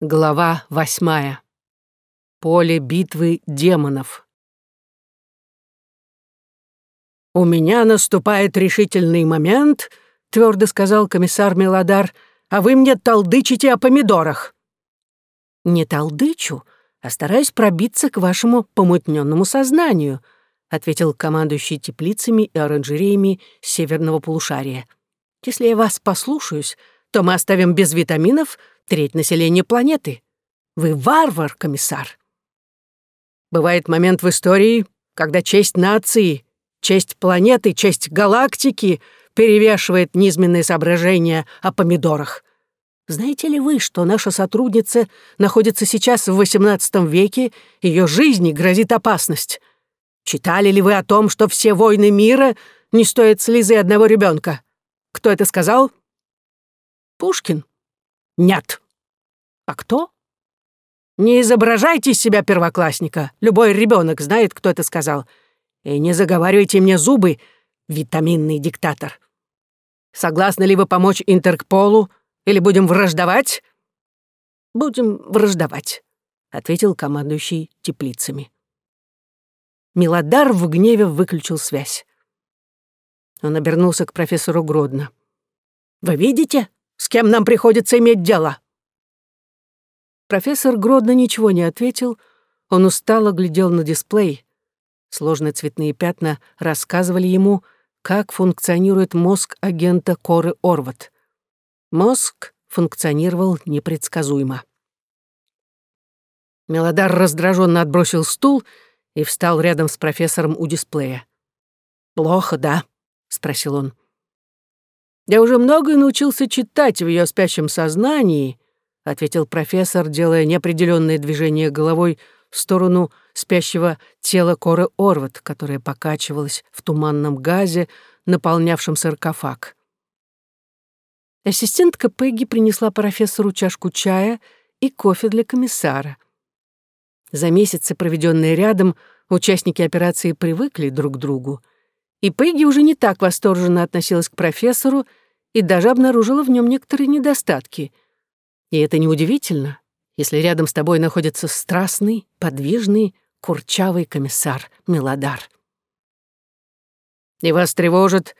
Глава восьмая. Поле битвы демонов. «У меня наступает решительный момент», — твердо сказал комиссар Мелодар, «а вы мне толдычите о помидорах». «Не толдычу, а стараюсь пробиться к вашему помутненному сознанию», — ответил командующий теплицами и оранжереями северного полушария. «Если я вас послушаюсь, то мы оставим без витаминов треть населения планеты. Вы варвар, комиссар. Бывает момент в истории, когда честь нации, честь планеты, честь галактики перевешивает низменные соображения о помидорах. Знаете ли вы, что наша сотрудница находится сейчас в XVIII веке, ее жизни грозит опасность? Читали ли вы о том, что все войны мира не стоят слезы одного ребенка? Кто это сказал? Пушкин. Нет. А кто? Не изображайте из себя первоклассника. Любой ребенок знает, кто это сказал. И не заговаривайте мне зубы, витаминный диктатор. Согласны ли вы помочь Интерполу или будем враждовать? Будем враждовать, ответил командующий теплицами. Милодар в гневе выключил связь. Он обернулся к профессору Гродно. «Вы видите, с кем нам приходится иметь дело?» Профессор Гродно ничего не ответил, он устало глядел на дисплей. Сложные цветные пятна рассказывали ему, как функционирует мозг агента Коры Орват. Мозг функционировал непредсказуемо. Мелодар раздраженно отбросил стул и встал рядом с профессором у дисплея. «Плохо, да?» — спросил он. Я уже многое научился читать в ее спящем сознании, ответил профессор, делая неопределенное движение головой в сторону спящего тела Коры Орват, которая покачивалась в туманном газе, наполнявшем саркофаг. Ассистентка Пегги принесла профессору чашку чая и кофе для комиссара. За месяцы, проведенные рядом, участники операции привыкли друг к другу, и Пегги уже не так восторженно относилась к профессору и даже обнаружила в нем некоторые недостатки. И это неудивительно, если рядом с тобой находится страстный, подвижный, курчавый комиссар Мелодар. И вас тревожит,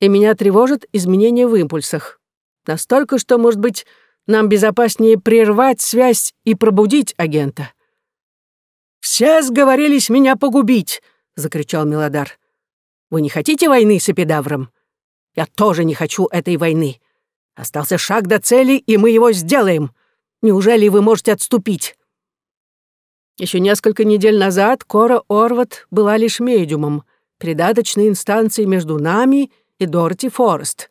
и меня тревожит изменения в импульсах. Настолько, что, может быть, нам безопаснее прервать связь и пробудить агента. «Все сговорились меня погубить!» — закричал Мелодар. «Вы не хотите войны с Эпидавром? Я тоже не хочу этой войны. Остался шаг до цели, и мы его сделаем. Неужели вы можете отступить?» Еще несколько недель назад Кора Орват была лишь медиумом, придаточной инстанцией между нами и Дороти Форест.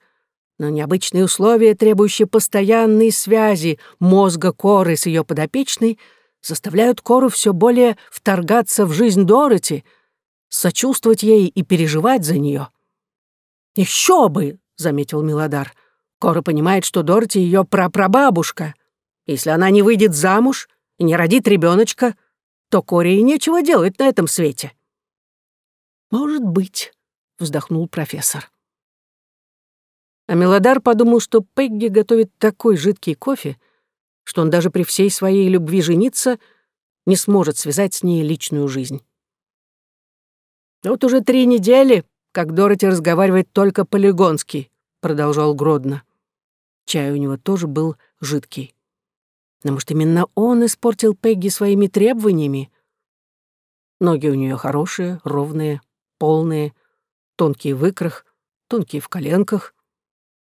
Но необычные условия, требующие постоянной связи мозга Коры с ее подопечной, заставляют Кору все более вторгаться в жизнь Дороти, сочувствовать ей и переживать за нее. Еще бы!» — заметил Милодар. «Кора понимает, что Дороти ее прапрабабушка. Если она не выйдет замуж и не родит ребеночка, то Коре и нечего делать на этом свете». «Может быть», — вздохнул профессор. А Милодар подумал, что Пегги готовит такой жидкий кофе, что он даже при всей своей любви жениться не сможет связать с ней личную жизнь. Вот уже три недели как Дороти разговаривает только полигонский», — продолжал Гродно. Чай у него тоже был жидкий. Но, может, именно он испортил Пегги своими требованиями? Ноги у нее хорошие, ровные, полные, тонкий в икрах, тонкие в коленках.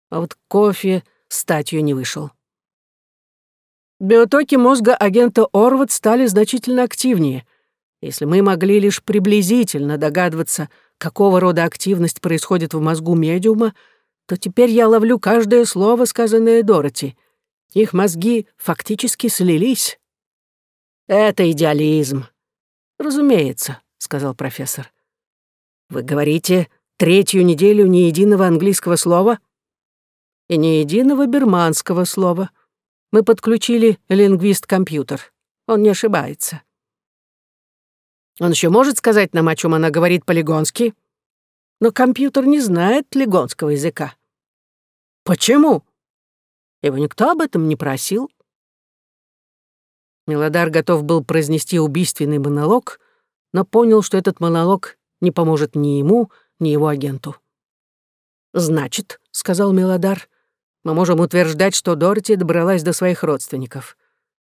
А вот кофе статью не вышел. Биотоки мозга агента Орват стали значительно активнее. Если мы могли лишь приблизительно догадываться, какого рода активность происходит в мозгу медиума, то теперь я ловлю каждое слово, сказанное Дороти. Их мозги фактически слились. Это идеализм. Разумеется, сказал профессор. Вы говорите, третью неделю ни единого английского слова и ни единого берманского слова. Мы подключили лингвист-компьютер. Он не ошибается. Он еще может сказать нам, о чем она говорит по-легонски? Но компьютер не знает легонского языка. Почему? Его никто об этом не просил. Мелодар готов был произнести убийственный монолог, но понял, что этот монолог не поможет ни ему, ни его агенту. «Значит», — сказал Мелодар, — «мы можем утверждать, что Дороти добралась до своих родственников.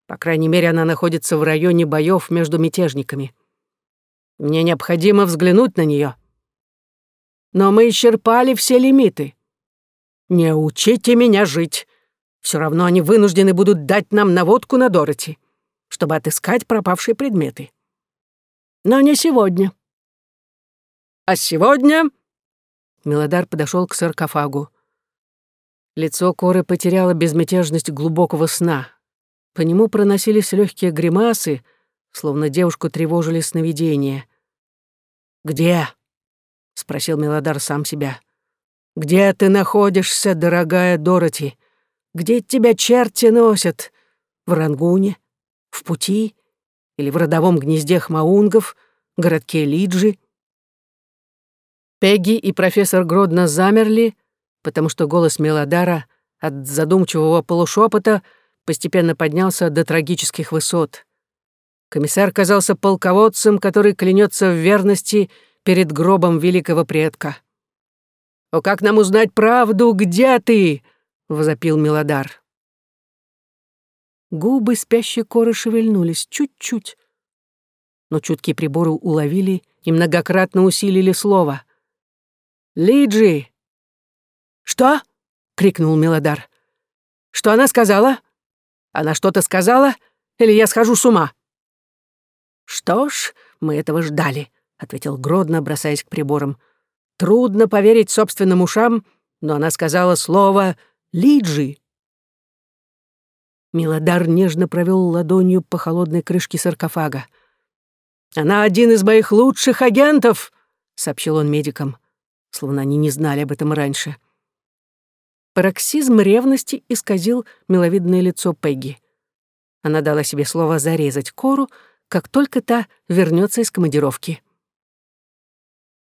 По крайней мере, она находится в районе боев между мятежниками. Мне необходимо взглянуть на нее. Но мы исчерпали все лимиты. Не учите меня жить. Все равно они вынуждены будут дать нам наводку на Дороти, чтобы отыскать пропавшие предметы. Но не сегодня. А сегодня... Мелодар подошел к саркофагу. Лицо Коры потеряло безмятежность глубокого сна. По нему проносились легкие гримасы, словно девушку тревожили сновидения. «Где?» — спросил Мелодар сам себя. «Где ты находишься, дорогая Дороти? Где тебя черти носят? В Рангуне? В пути? Или в родовом гнезде хмаунгов, городке Лиджи?» Пегги и профессор Гродно замерли, потому что голос Мелодара от задумчивого полушепота постепенно поднялся до трагических высот. Комиссар казался полководцем, который клянется в верности перед гробом великого предка. «О, как нам узнать правду? Где ты?» — возопил Мелодар. Губы спящей коры шевельнулись чуть-чуть, но чуткие приборы уловили и многократно усилили слово. «Лиджи!» «Что?» — крикнул Мелодар. «Что она сказала? Она что-то сказала? Или я схожу с ума?» «Что ж, мы этого ждали», — ответил Гродно, бросаясь к приборам. «Трудно поверить собственным ушам, но она сказала слово «Лиджи». Милодар нежно провел ладонью по холодной крышке саркофага. «Она один из моих лучших агентов», — сообщил он медикам, словно они не знали об этом раньше. Пароксизм ревности исказил миловидное лицо Пегги. Она дала себе слово зарезать Кору, как только та вернется из командировки.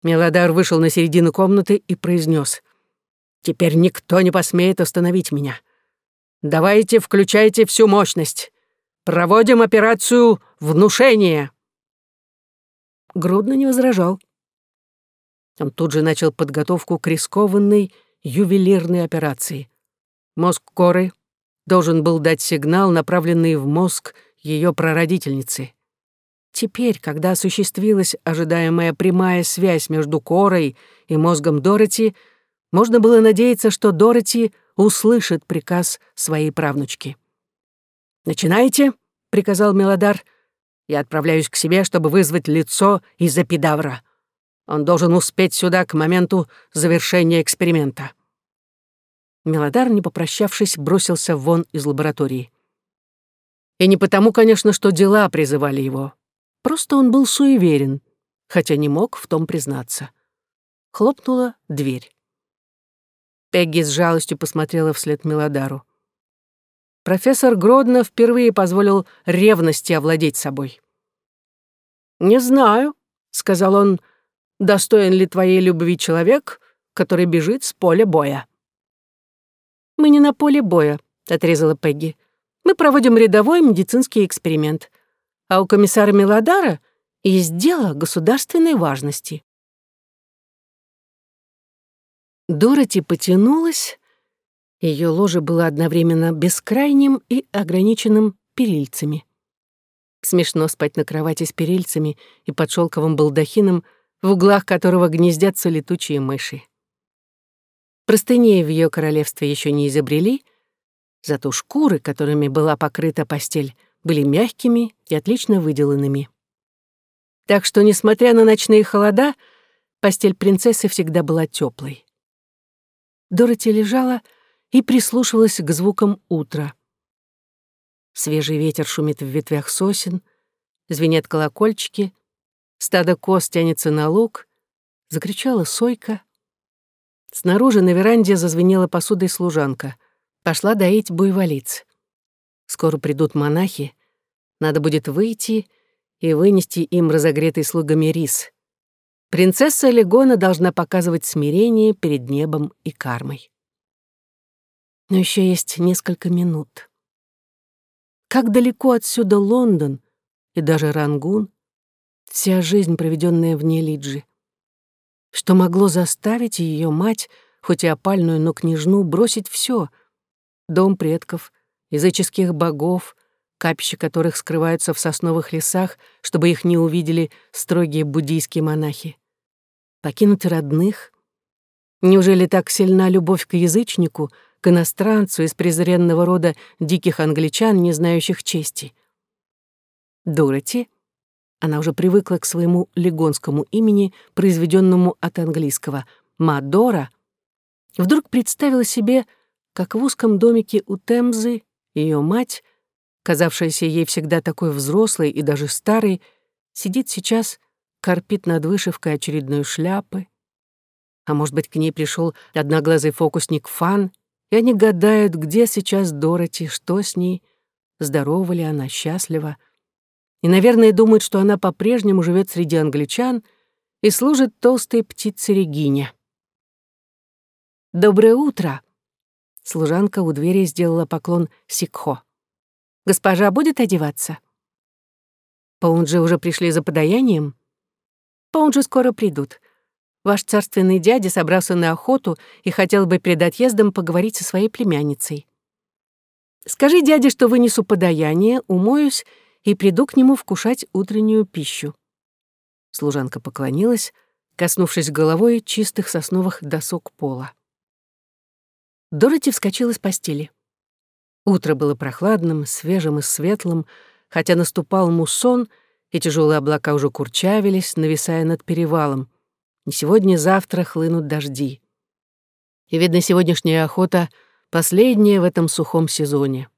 Мелодар вышел на середину комнаты и произнес: «Теперь никто не посмеет остановить меня. Давайте включайте всю мощность. Проводим операцию «Внушение». Грудно не возражал. Он тут же начал подготовку к рискованной ювелирной операции. Мозг Коры должен был дать сигнал, направленный в мозг ее прародительницы. Теперь, когда осуществилась ожидаемая прямая связь между Корой и мозгом Дороти, можно было надеяться, что Дороти услышит приказ своей правнучки. «Начинайте», — приказал Мелодар. «Я отправляюсь к себе, чтобы вызвать лицо из эпидавра. Он должен успеть сюда к моменту завершения эксперимента». Мелодар, не попрощавшись, бросился вон из лаборатории. И не потому, конечно, что дела призывали его. Просто он был суеверен, хотя не мог в том признаться. Хлопнула дверь. Пегги с жалостью посмотрела вслед Мелодару. Профессор Гродно впервые позволил ревности овладеть собой. «Не знаю», — сказал он, — «достоин ли твоей любви человек, который бежит с поля боя?» «Мы не на поле боя», — отрезала Пегги. «Мы проводим рядовой медицинский эксперимент а у комиссара Мелодара есть дело государственной важности. Дороти потянулась, ее ложе было одновременно бескрайним и ограниченным перильцами. Смешно спать на кровати с перильцами и под шелковым балдахином, в углах которого гнездятся летучие мыши. Простыней в ее королевстве еще не изобрели, зато шкуры, которыми была покрыта постель, были мягкими и отлично выделанными. Так что, несмотря на ночные холода, постель принцессы всегда была теплой. Дороти лежала и прислушивалась к звукам утра. Свежий ветер шумит в ветвях сосен, звенят колокольчики, стадо коз тянется на луг, закричала сойка. Снаружи на веранде зазвенела посудой служанка. Пошла доить буйволиц. Скоро придут монахи. Надо будет выйти и вынести им разогретый слугами рис. Принцесса Легона должна показывать смирение перед небом и кармой. Но еще есть несколько минут. Как далеко отсюда Лондон и даже Рангун, вся жизнь, проведенная вне Лиджи. Что могло заставить ее мать, хоть и опальную, но княжну, бросить все: дом предков, языческих богов, капища которых скрываются в сосновых лесах, чтобы их не увидели строгие буддийские монахи. Покинуть родных? Неужели так сильна любовь к язычнику, к иностранцу из презренного рода диких англичан, не знающих чести. Дороти, она уже привыкла к своему легонскому имени, произведенному от английского «Мадора», вдруг представила себе, как в узком домике у Темзы ее мать, казавшаяся ей всегда такой взрослой и даже старой, сидит сейчас, корпит над вышивкой очередной шляпы. А может быть, к ней пришел одноглазый фокусник Фан — и они гадают, где сейчас Дороти, что с ней, здорова ли она, счастлива. И, наверное, думают, что она по-прежнему живет среди англичан и служит толстой птице Регине. «Доброе утро!» Служанка у двери сделала поклон Сикхо. «Госпожа будет одеваться?» «Паунджи уже пришли за подаянием?» «Паунджи скоро придут. Ваш царственный дядя собрался на охоту и хотел бы перед отъездом поговорить со своей племянницей. Скажи дяде, что вынесу подаяние, умоюсь и приду к нему вкушать утреннюю пищу». Служанка поклонилась, коснувшись головой чистых сосновых досок пола. Дороти вскочила с постели. Утро было прохладным, свежим и светлым, хотя наступал муссон, и тяжелые облака уже курчавились, нависая над перевалом. Не сегодня-завтра хлынут дожди. И, видно, сегодняшняя охота — последняя в этом сухом сезоне.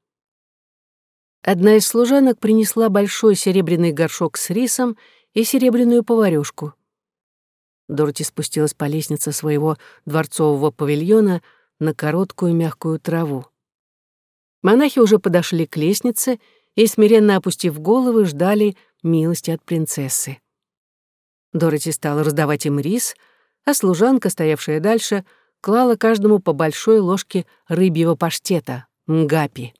Одна из служанок принесла большой серебряный горшок с рисом и серебряную поварёшку. Дороти спустилась по лестнице своего дворцового павильона на короткую мягкую траву. Монахи уже подошли к лестнице и, смиренно опустив головы, ждали милости от принцессы. Дороти стала раздавать им рис, а служанка, стоявшая дальше, клала каждому по большой ложке рыбьего паштета, мгапи.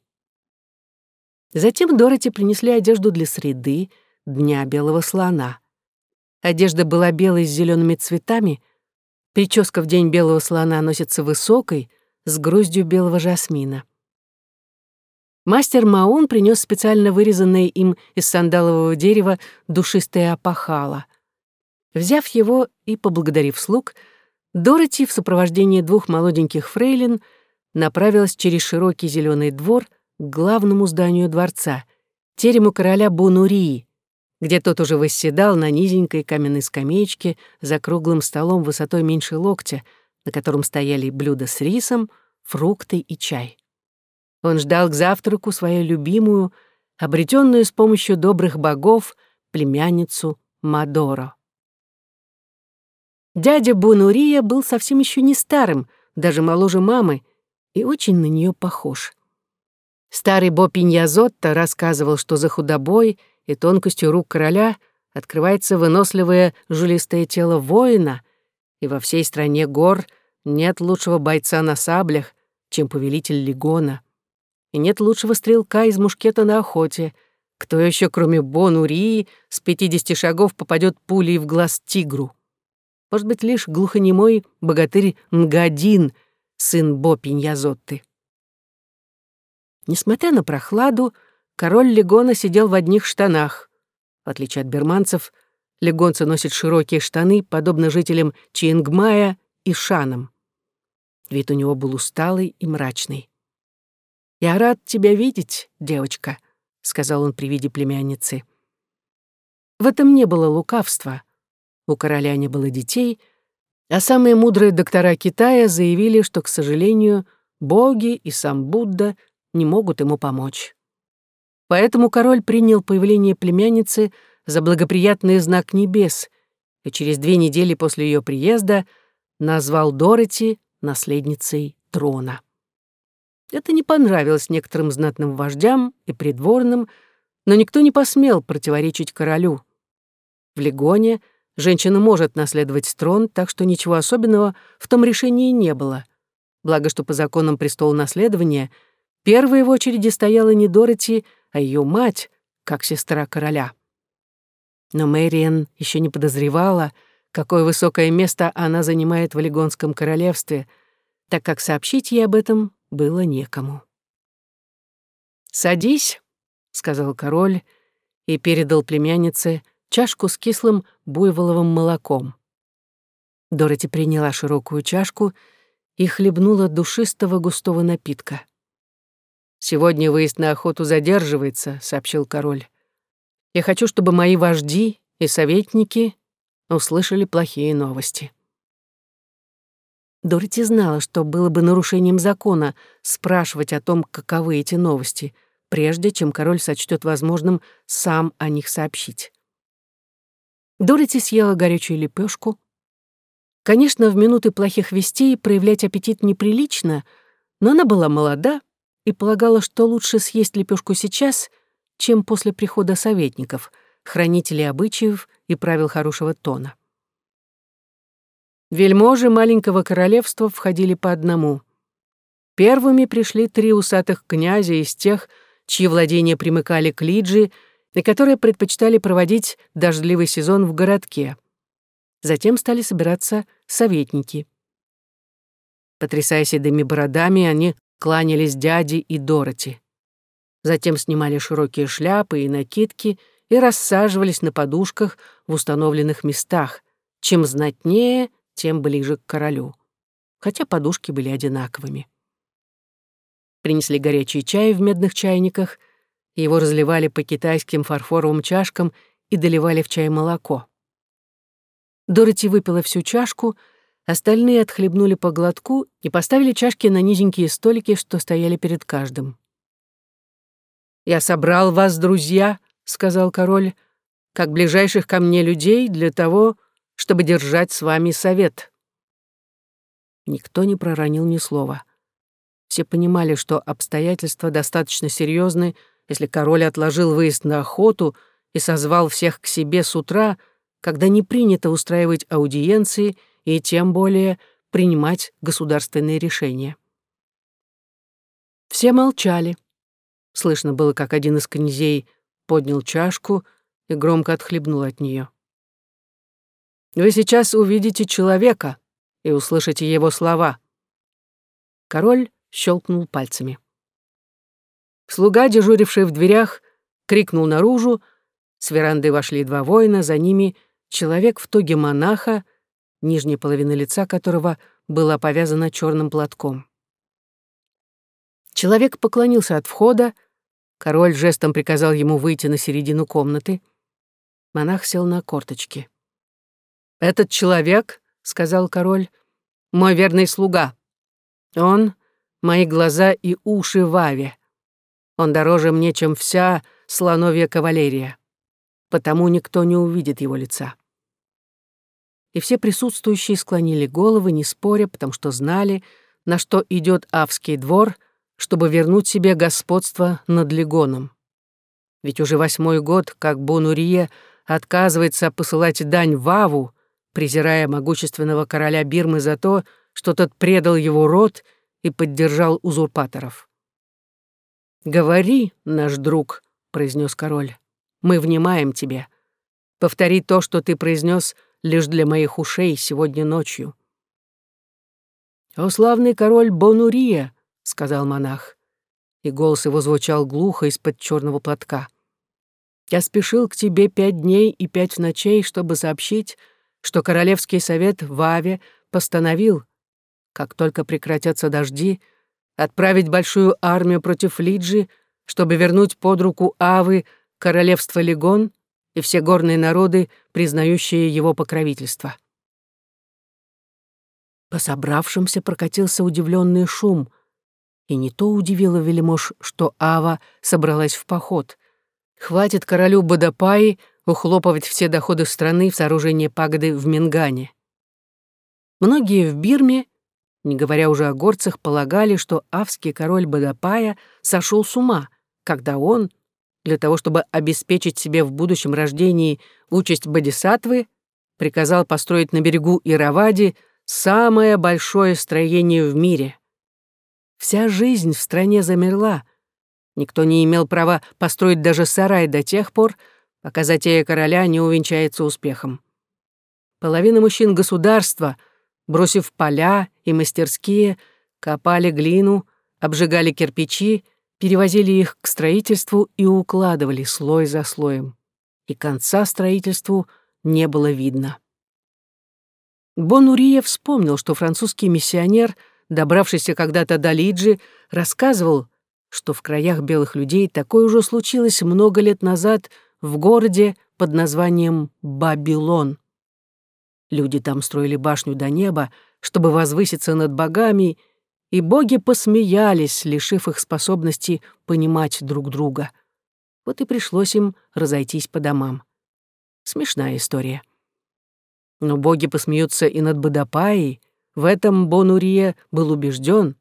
Затем Дороти принесли одежду для среды, дня белого слона. Одежда была белой с зелеными цветами, прическа в день белого слона носится высокой, с груздью белого жасмина. Мастер Маун принес специально вырезанное им из сандалового дерева душистое опахало — Взяв его и поблагодарив слуг, Дороти в сопровождении двух молоденьких фрейлин направилась через широкий зеленый двор к главному зданию дворца, терему короля Бунурии, где тот уже восседал на низенькой каменной скамеечке за круглым столом высотой меньше локтя, на котором стояли блюда с рисом, фрукты и чай. Он ждал к завтраку свою любимую, обретенную с помощью добрых богов, племянницу Мадоро. Дядя Бунурия был совсем еще не старым, даже моложе мамы, и очень на нее похож. Старый Бо Пиньязотто рассказывал, что за худобой и тонкостью рук короля открывается выносливое жилистое тело воина, и во всей стране гор нет лучшего бойца на саблях, чем повелитель Легона. И нет лучшего стрелка из мушкета на охоте. Кто еще, кроме Бонурии, с пятидесяти шагов попадет пулей в глаз тигру? Может быть, лишь глухонемой богатырь Нгадин, сын Бо Пиньязотты. Несмотря на прохладу, король Легона сидел в одних штанах. В отличие от берманцев, легонцы носят широкие штаны, подобно жителям Чингмая и Шанам. Вид у него был усталый и мрачный. «Я рад тебя видеть, девочка», — сказал он при виде племянницы. В этом не было лукавства. У короля не было детей, а самые мудрые доктора Китая заявили, что, к сожалению, боги и сам Будда не могут ему помочь. Поэтому король принял появление племянницы за благоприятный знак небес и через две недели после ее приезда назвал Дороти наследницей трона. Это не понравилось некоторым знатным вождям и придворным, но никто не посмел противоречить королю. В Легоне — Женщина может наследовать трон, так что ничего особенного в том решении не было. Благо, что по законам престола наследования первой в очереди стояла не Дороти, а ее мать — как сестра короля. Но Мэриан еще не подозревала, какое высокое место она занимает в Легонском королевстве, так как сообщить ей об этом было некому. «Садись», — сказал король и передал племяннице чашку с кислым буйволовым молоком. Дороти приняла широкую чашку и хлебнула душистого густого напитка. «Сегодня выезд на охоту задерживается», — сообщил король. «Я хочу, чтобы мои вожди и советники услышали плохие новости». Дороти знала, что было бы нарушением закона спрашивать о том, каковы эти новости, прежде чем король сочтет возможным сам о них сообщить. Дороти съела горячую лепешку. Конечно, в минуты плохих вестей проявлять аппетит неприлично, но она была молода и полагала, что лучше съесть лепешку сейчас, чем после прихода советников, хранителей обычаев и правил хорошего тона. Вельможи маленького королевства входили по одному. Первыми пришли три усатых князя из тех, чьи владения примыкали к Лиджи и которые предпочитали проводить дождливый сезон в городке. Затем стали собираться советники. Потрясая седыми бородами, они кланялись дяде и Дороти. Затем снимали широкие шляпы и накидки и рассаживались на подушках в установленных местах. Чем знатнее, тем ближе к королю. Хотя подушки были одинаковыми. Принесли горячий чай в медных чайниках, его разливали по китайским фарфоровым чашкам и доливали в чай молоко. Дороти выпила всю чашку, остальные отхлебнули по глотку и поставили чашки на низенькие столики, что стояли перед каждым. «Я собрал вас, друзья», — сказал король, «как ближайших ко мне людей для того, чтобы держать с вами совет». Никто не проронил ни слова. Все понимали, что обстоятельства достаточно серьезны, если король отложил выезд на охоту и созвал всех к себе с утра, когда не принято устраивать аудиенции и тем более принимать государственные решения. Все молчали. Слышно было, как один из князей поднял чашку и громко отхлебнул от нее. «Вы сейчас увидите человека и услышите его слова». Король щелкнул пальцами. Слуга, дежуривший в дверях, крикнул наружу. С веранды вошли два воина, за ними человек в тоге монаха, нижняя половина лица которого была повязана черным платком. Человек поклонился от входа, король жестом приказал ему выйти на середину комнаты. Монах сел на корточки. «Этот человек, — сказал король, — мой верный слуга. Он — мои глаза и уши в Аве. Он дороже мне, чем вся слоновья кавалерия. Потому никто не увидит его лица. И все присутствующие склонили головы, не споря, потому что знали, на что идет Авский двор, чтобы вернуть себе господство над Легоном. Ведь уже восьмой год, как Бонурье отказывается посылать дань Ваву, презирая могущественного короля Бирмы за то, что тот предал его род и поддержал узурпаторов. «Говори, наш друг», — произнес король. «Мы внимаем тебе. Повтори то, что ты произнес лишь для моих ушей сегодня ночью». «О, славный король Бонурия», — сказал монах, и голос его звучал глухо из-под черного платка. «Я спешил к тебе пять дней и пять ночей, чтобы сообщить, что Королевский совет в Аве постановил, как только прекратятся дожди, — отправить большую армию против Лиджи, чтобы вернуть под руку Авы королевство Легон и все горные народы, признающие его покровительство. По собравшимся прокатился удивленный шум, и не то удивило Велимош, что Ава собралась в поход. Хватит королю Бадапаи ухлопывать все доходы страны в сооружение пагоды в Мингане. Многие в Бирме не говоря уже о горцах, полагали, что авский король Бадапая сошел с ума, когда он, для того чтобы обеспечить себе в будущем рождении участь Бодисатвы, приказал построить на берегу Иравади самое большое строение в мире. Вся жизнь в стране замерла. Никто не имел права построить даже сарай до тех пор, пока затея короля не увенчается успехом. Половина мужчин государства, бросив поля и мастерские, копали глину, обжигали кирпичи, перевозили их к строительству и укладывали слой за слоем. И конца строительству не было видно. Бонурия вспомнил, что французский миссионер, добравшийся когда-то до Лиджи, рассказывал, что в краях белых людей такое уже случилось много лет назад в городе под названием Бабилон. Люди там строили башню до неба, чтобы возвыситься над богами, и боги посмеялись, лишив их способности понимать друг друга. Вот и пришлось им разойтись по домам. Смешная история. Но боги посмеются и над Бадапаей, в этом Бонурия был убежден.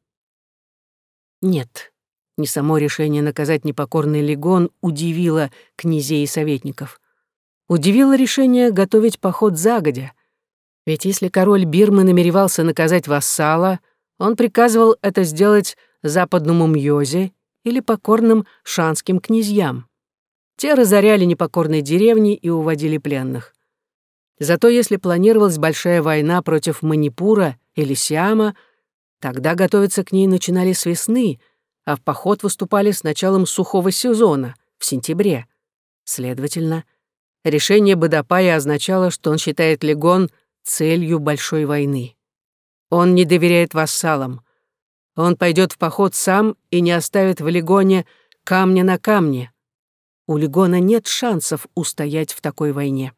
Нет, не само решение наказать непокорный легон удивило князей и советников. Удивило решение готовить поход загодя. Ведь если король Бирмы намеревался наказать вассала, он приказывал это сделать западному Мьозе или покорным шанским князьям. Те разоряли непокорные деревни и уводили пленных. Зато если планировалась большая война против Манипура или Сиама, тогда готовиться к ней начинали с весны, а в поход выступали с началом сухого сезона, в сентябре. Следовательно, решение Бадапая означало, что он считает Легон — целью большой войны. Он не доверяет вассалам. Он пойдет в поход сам и не оставит в Легоне камня на камне. У Легона нет шансов устоять в такой войне.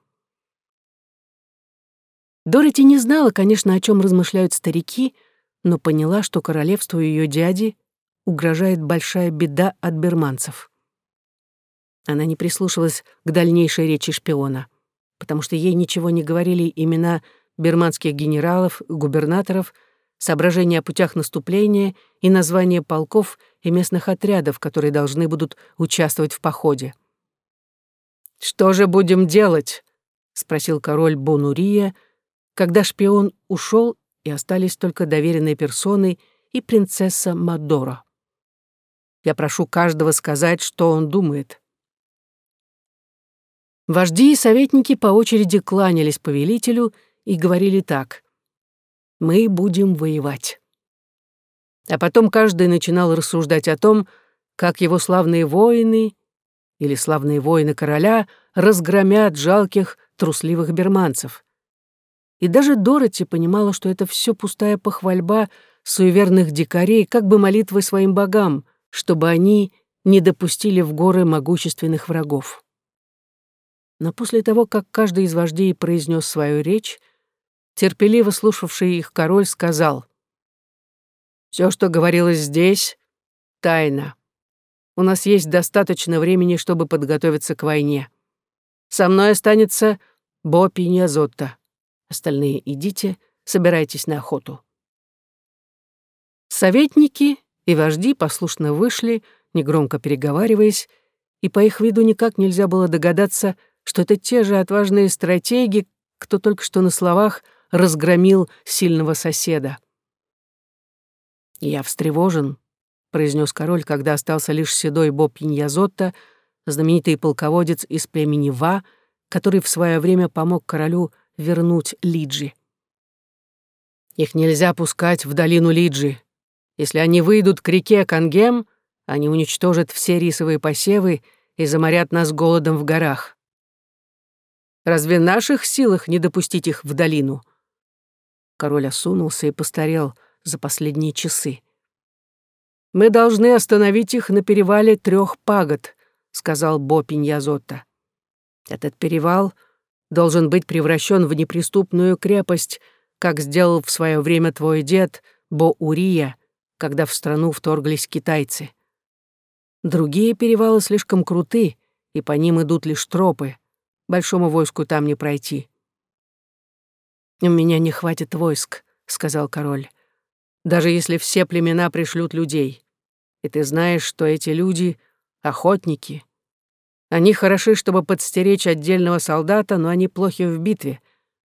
Дороти не знала, конечно, о чем размышляют старики, но поняла, что королевству ее дяди угрожает большая беда от берманцев. Она не прислушивалась к дальнейшей речи шпиона, потому что ей ничего не говорили имена бирманских генералов, губернаторов, соображения о путях наступления и названия полков и местных отрядов, которые должны будут участвовать в походе. «Что же будем делать?» — спросил король Бонурия, когда шпион ушел и остались только доверенные персоны и принцесса Мадора. «Я прошу каждого сказать, что он думает». Вожди и советники по очереди кланялись повелителю — и говорили так. «Мы будем воевать». А потом каждый начинал рассуждать о том, как его славные воины или славные воины короля разгромят жалких, трусливых берманцев. И даже Дороти понимала, что это все пустая похвальба суеверных дикарей, как бы молитвы своим богам, чтобы они не допустили в горы могущественных врагов. Но после того, как каждый из вождей произнес свою речь, терпеливо слушавший их король сказал, «Все, что говорилось здесь, — тайна. У нас есть достаточно времени, чтобы подготовиться к войне. Со мной останется Бопи Ниазотта. Остальные идите, собирайтесь на охоту». Советники и вожди послушно вышли, негромко переговариваясь, и по их виду никак нельзя было догадаться, что это те же отважные стратеги, кто только что на словах — разгромил сильного соседа. «Я встревожен», — произнес король, когда остался лишь седой Боб Пиньязотто, знаменитый полководец из племени Ва, который в свое время помог королю вернуть Лиджи. «Их нельзя пускать в долину Лиджи. Если они выйдут к реке Кангем, они уничтожат все рисовые посевы и заморят нас голодом в горах. Разве в наших силах не допустить их в долину?» Король осунулся и постарел за последние часы. «Мы должны остановить их на перевале трех пагод», — сказал Бо Пиньязотта. «Этот перевал должен быть превращен в неприступную крепость, как сделал в свое время твой дед Бо Урия, когда в страну вторглись китайцы. Другие перевалы слишком круты, и по ним идут лишь тропы. Большому войску там не пройти. «У меня не хватит войск», — сказал король. «Даже если все племена пришлют людей. И ты знаешь, что эти люди — охотники. Они хороши, чтобы подстеречь отдельного солдата, но они плохи в битве.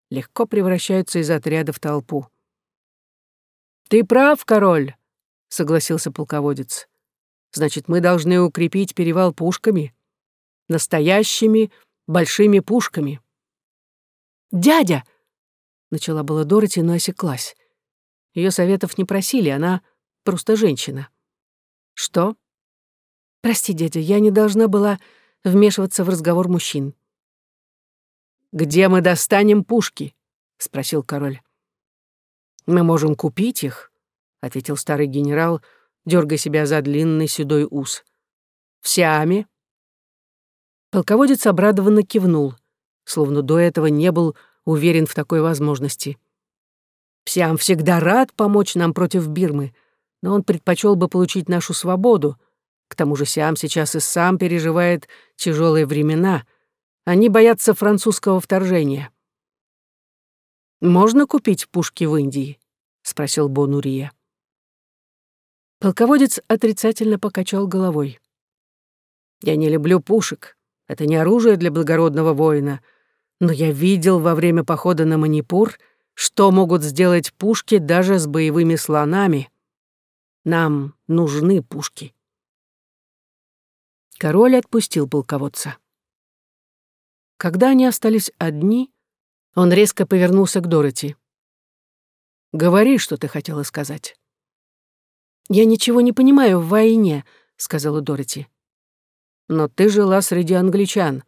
Легко превращаются из отряда в толпу». «Ты прав, король», — согласился полководец. Значит, мы должны укрепить перевал пушками. Настоящими большими пушками. «Дядя!» — начала была Дороти, но осеклась. Ее советов не просили, она просто женщина. «Что?» «Прости, дядя, я не должна была вмешиваться в разговор мужчин». «Где мы достанем пушки?» — спросил король. «Мы можем купить их», — ответил старый генерал, дергая себя за длинный седой ус. «В Сиаме?» Полководец обрадованно кивнул, словно до этого не был уверен в такой возможности. Псиам всегда рад помочь нам против Бирмы, но он предпочел бы получить нашу свободу. К тому же Сиам сейчас и сам переживает тяжелые времена. Они боятся французского вторжения. «Можно купить пушки в Индии?» — спросил Бонурия. Полководец отрицательно покачал головой. «Я не люблю пушек. Это не оружие для благородного воина. Но я видел во время похода на Манипур, что могут сделать пушки даже с боевыми слонами. Нам нужны пушки». Король отпустил полководца. Когда они остались одни, он резко повернулся к Дороти. «Говори, что ты хотела сказать». «Я ничего не понимаю в войне», — сказала Дороти. «Но ты жила среди англичан.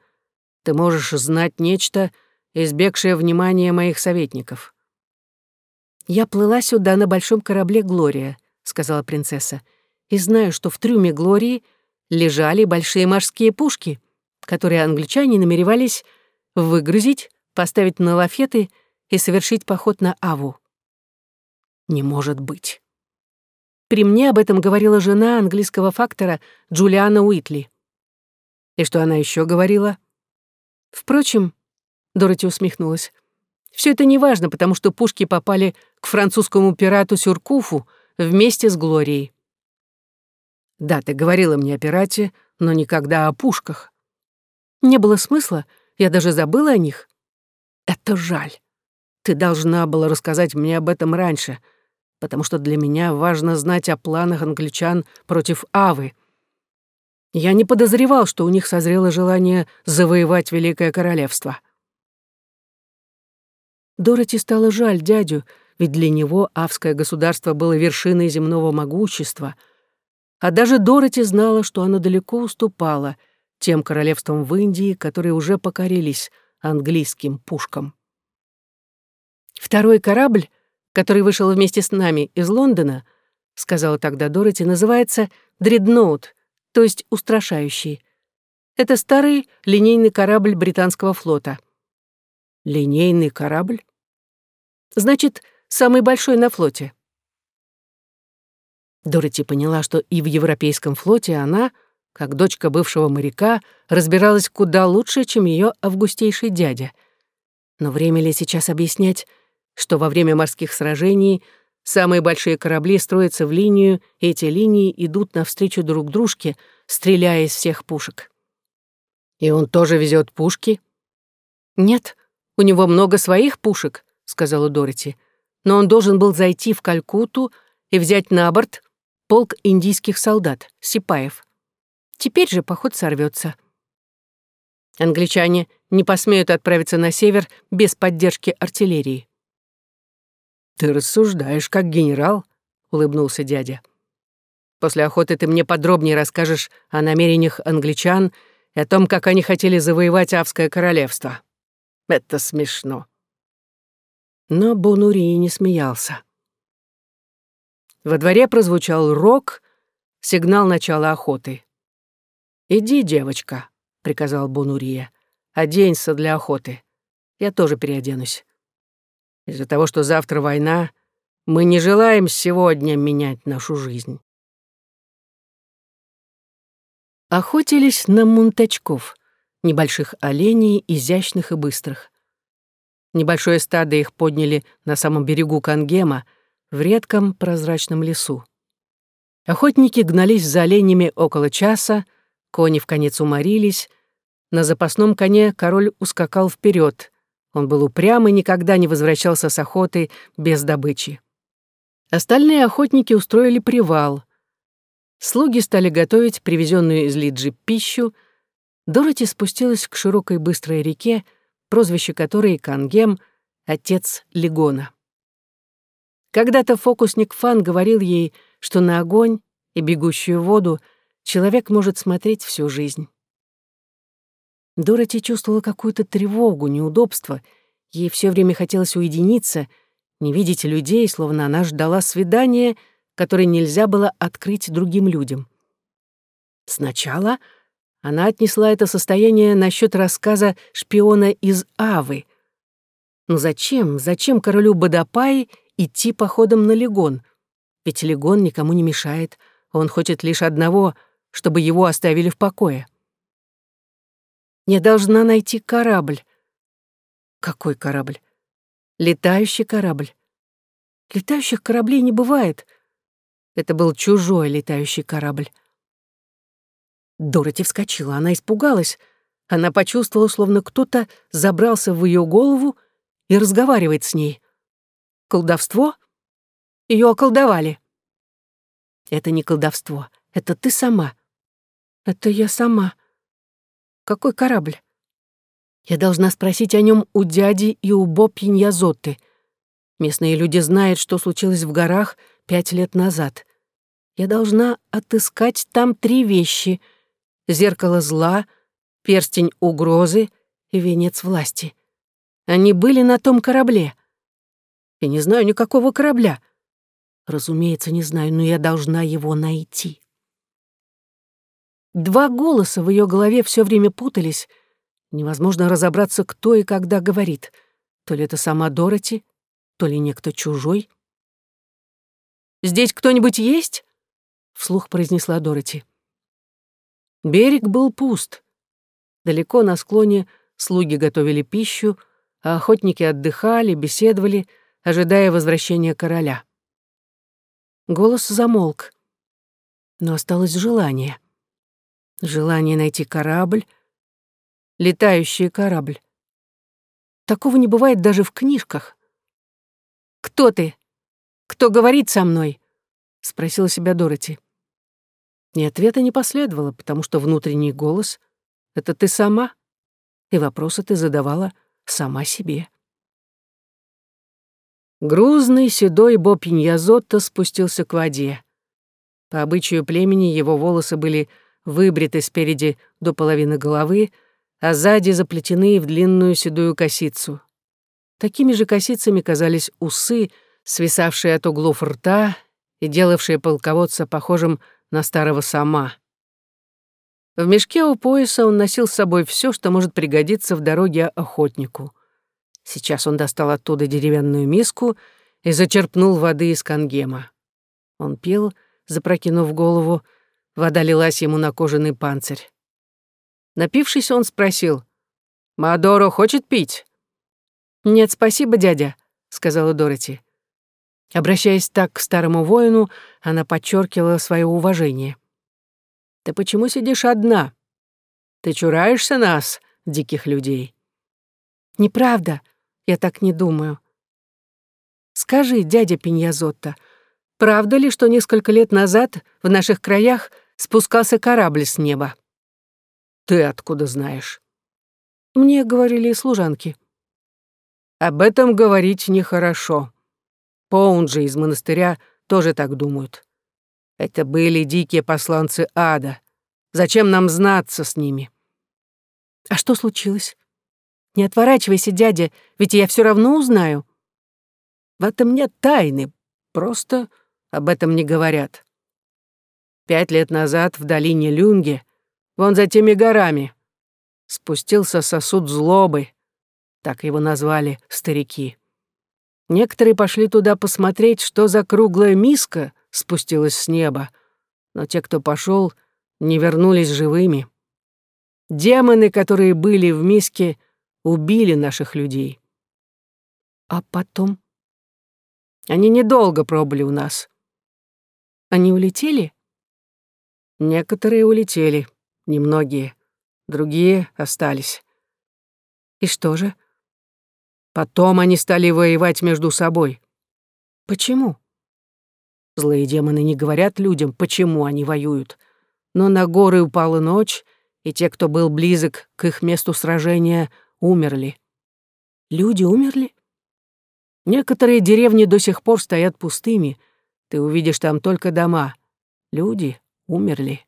Ты можешь знать нечто, избегшее внимания моих советников». «Я плыла сюда на большом корабле «Глория», — сказала принцесса, «и знаю, что в трюме «Глории» лежали большие морские пушки, которые англичане намеревались выгрузить, поставить на лафеты и совершить поход на Аву». «Не может быть». При мне об этом говорила жена английского фактора Джулиана Уитли. И что она еще говорила? Впрочем, Дороти усмехнулась, все это не важно, потому что пушки попали к французскому пирату Сюркуфу вместе с Глорией. Да, ты говорила мне о пирате, но никогда о пушках. Не было смысла, я даже забыла о них. Это жаль. Ты должна была рассказать мне об этом раньше — потому что для меня важно знать о планах англичан против Авы. Я не подозревал, что у них созрело желание завоевать Великое Королевство. Дороти стало жаль дядю, ведь для него Авское государство было вершиной земного могущества, а даже Дороти знала, что оно далеко уступало тем королевствам в Индии, которые уже покорились английским пушкам. Второй корабль который вышел вместе с нами из Лондона, сказала тогда Дороти, называется «Дредноут», то есть «устрашающий». Это старый линейный корабль британского флота. Линейный корабль? Значит, самый большой на флоте. Дороти поняла, что и в европейском флоте она, как дочка бывшего моряка, разбиралась куда лучше, чем ее августейший дядя. Но время ли сейчас объяснять, что во время морских сражений самые большие корабли строятся в линию, и эти линии идут навстречу друг дружке, стреляя из всех пушек. «И он тоже везет пушки?» «Нет, у него много своих пушек», — сказала Дороти. «Но он должен был зайти в Калькутту и взять на борт полк индийских солдат, сипаев. Теперь же поход сорвется. Англичане не посмеют отправиться на север без поддержки артиллерии. «Ты рассуждаешь, как генерал», — улыбнулся дядя. «После охоты ты мне подробнее расскажешь о намерениях англичан и о том, как они хотели завоевать Авское королевство. Это смешно». Но Бонурий не смеялся. Во дворе прозвучал рок, сигнал начала охоты. «Иди, девочка», — приказал Бонурия, — «оденься для охоты. Я тоже переоденусь. Из-за того, что завтра война, мы не желаем сегодня менять нашу жизнь. Охотились на мунтачков, небольших оленей, изящных и быстрых. Небольшое стадо их подняли на самом берегу Кангема, в редком прозрачном лесу. Охотники гнались за оленями около часа, кони в конец уморились, на запасном коне король ускакал вперед, он был упрям и никогда не возвращался с охоты без добычи. Остальные охотники устроили привал. Слуги стали готовить привезенную из Лиджи пищу. Дороти спустилась к широкой быстрой реке, прозвище которой Кангем — отец Легона. Когда-то фокусник Фан говорил ей, что на огонь и бегущую воду человек может смотреть всю жизнь. Дороти чувствовала какую-то тревогу, неудобство. Ей все время хотелось уединиться, не видеть людей, словно она ждала свидания, которое нельзя было открыть другим людям. Сначала она отнесла это состояние насчет рассказа шпиона из Авы. Но зачем, зачем королю Бадапай идти походом на Легон? Ведь Легон никому не мешает, он хочет лишь одного, чтобы его оставили в покое. Я должна найти корабль. Какой корабль? Летающий корабль. Летающих кораблей не бывает. Это был чужой летающий корабль. Дороти вскочила, она испугалась. Она почувствовала, словно кто-то забрался в ее голову и разговаривает с ней. Колдовство? Ее околдовали. Это не колдовство, это ты сама. Это я сама. Какой корабль? Я должна спросить о нем у дяди и у Бо Пиньязоты. Местные люди знают, что случилось в горах пять лет назад. Я должна отыскать там три вещи — зеркало зла, перстень угрозы и венец власти. Они были на том корабле. Я не знаю никакого корабля. Разумеется, не знаю, но я должна его найти. Два голоса в ее голове все время путались. Невозможно разобраться, кто и когда говорит. То ли это сама Дороти, то ли некто чужой. «Здесь кто-нибудь есть?» — вслух произнесла Дороти. Берег был пуст. Далеко на склоне слуги готовили пищу, а охотники отдыхали, беседовали, ожидая возвращения короля. Голос замолк, но осталось желание — Желание найти корабль, летающий корабль. Такого не бывает даже в книжках. «Кто ты? Кто говорит со мной?» — спросила себя Дороти. И ответа не последовало, потому что внутренний голос — это ты сама, и вопросы ты задавала сама себе. Грузный, седой Боб спустился к воде. По обычаю племени его волосы были выбриты спереди до половины головы, а сзади заплетены в длинную седую косицу. Такими же косицами казались усы, свисавшие от углов рта и делавшие полководца похожим на старого сама. В мешке у пояса он носил с собой все, что может пригодиться в дороге охотнику. Сейчас он достал оттуда деревянную миску и зачерпнул воды из кангема. Он пил, запрокинув голову, Вода лилась ему на кожаный панцирь. Напившись, он спросил, «Мадоро хочет пить?» «Нет, спасибо, дядя», — сказала Дороти. Обращаясь так к старому воину, она подчеркивала свое уважение. «Ты почему сидишь одна? Ты чураешься нас, диких людей?» «Неправда, я так не думаю». «Скажи, дядя Пиньязотто, правда ли, что несколько лет назад в наших краях спускался корабль с неба. Ты откуда знаешь? Мне говорили служанки. Об этом говорить нехорошо. Поунджи из монастыря тоже так думают. Это были дикие посланцы ада. Зачем нам знаться с ними? А что случилось? Не отворачивайся, дядя, ведь я все равно узнаю. В этом нет тайны, просто об этом не говорят. Пять лет назад в долине Люнги, вон за теми горами, спустился сосуд злобы, так его назвали старики. Некоторые пошли туда посмотреть, что за круглая миска спустилась с неба, но те, кто пошел, не вернулись живыми. Демоны, которые были в миске, убили наших людей. А потом? Они недолго пробыли у нас. Они улетели? Некоторые улетели, немногие. Другие остались. И что же? Потом они стали воевать между собой. Почему? Злые демоны не говорят людям, почему они воюют. Но на горы упала ночь, и те, кто был близок к их месту сражения, умерли. Люди умерли? Некоторые деревни до сих пор стоят пустыми. Ты увидишь там только дома. Люди умерли.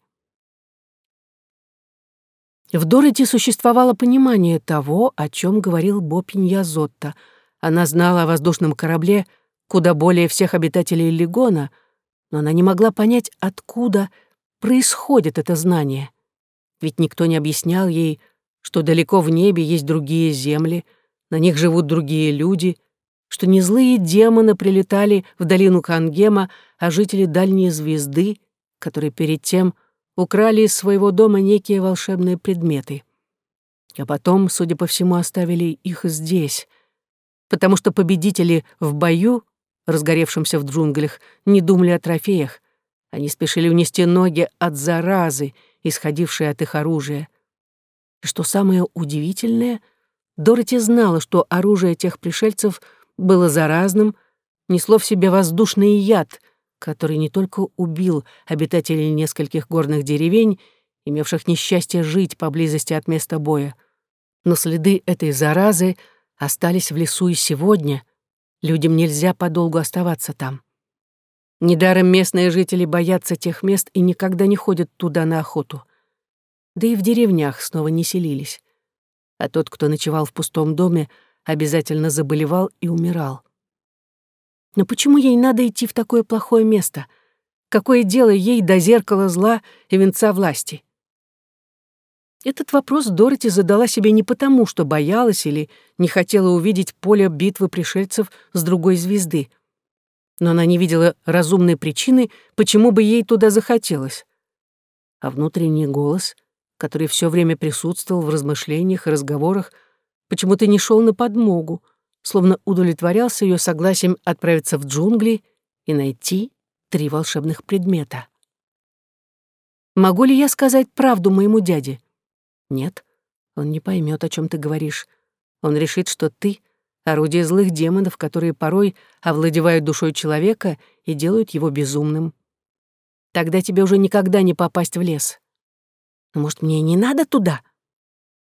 В Дороти существовало понимание того, о чем говорил Бопинь Язотта. Она знала о воздушном корабле куда более всех обитателей Легона, но она не могла понять, откуда происходит это знание. Ведь никто не объяснял ей, что далеко в небе есть другие земли, на них живут другие люди, что не злые демоны прилетали в долину Кангема, а жители дальней звезды, которые перед тем — украли из своего дома некие волшебные предметы. А потом, судя по всему, оставили их здесь, потому что победители в бою, разгоревшемся в джунглях, не думали о трофеях. Они спешили унести ноги от заразы, исходившей от их оружия. И что самое удивительное, Дороти знала, что оружие тех пришельцев было заразным, несло в себе воздушный яд — который не только убил обитателей нескольких горных деревень, имевших несчастье жить поблизости от места боя, но следы этой заразы остались в лесу и сегодня. Людям нельзя подолгу оставаться там. Недаром местные жители боятся тех мест и никогда не ходят туда на охоту. Да и в деревнях снова не селились. А тот, кто ночевал в пустом доме, обязательно заболевал и умирал. Но почему ей надо идти в такое плохое место? Какое дело ей до зеркала зла и венца власти? Этот вопрос Дороти задала себе не потому, что боялась или не хотела увидеть поле битвы пришельцев с другой звезды. Но она не видела разумной причины, почему бы ей туда захотелось. А внутренний голос, который все время присутствовал в размышлениях и разговорах, почему-то не шел на подмогу — словно удовлетворялся ее согласием отправиться в джунгли и найти три волшебных предмета. «Могу ли я сказать правду моему дяде?» «Нет, он не поймет, о чем ты говоришь. Он решит, что ты — орудие злых демонов, которые порой овладевают душой человека и делают его безумным. Тогда тебе уже никогда не попасть в лес. Может, мне не надо туда?»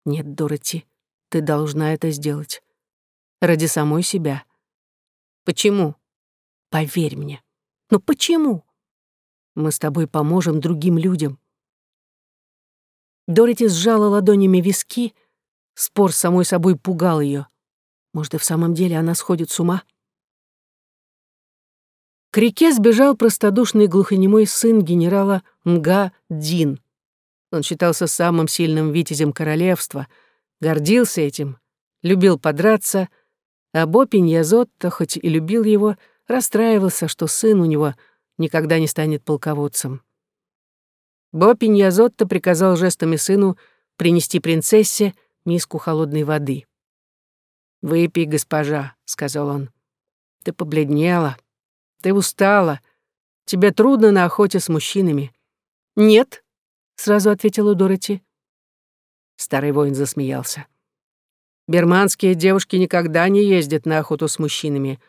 «Нет, Дороти, ты должна это сделать ради самой себя. Почему? Поверь мне. Но почему? Мы с тобой поможем другим людям. Дороти сжала ладонями виски, спор с самой собой пугал ее. Может, и в самом деле она сходит с ума? К реке сбежал простодушный глухонемой сын генерала Мга Дин. Он считался самым сильным витязем королевства, гордился этим, любил подраться — а Бопень Язотто, хоть и любил его, расстраивался, что сын у него никогда не станет полководцем. Бопень Язотто приказал жестами сыну принести принцессе миску холодной воды. «Выпей, госпожа», — сказал он. «Ты побледнела, ты устала, тебе трудно на охоте с мужчинами». «Нет», — сразу ответила Дороти. Старый воин засмеялся. Берманские девушки никогда не ездят на охоту с мужчинами,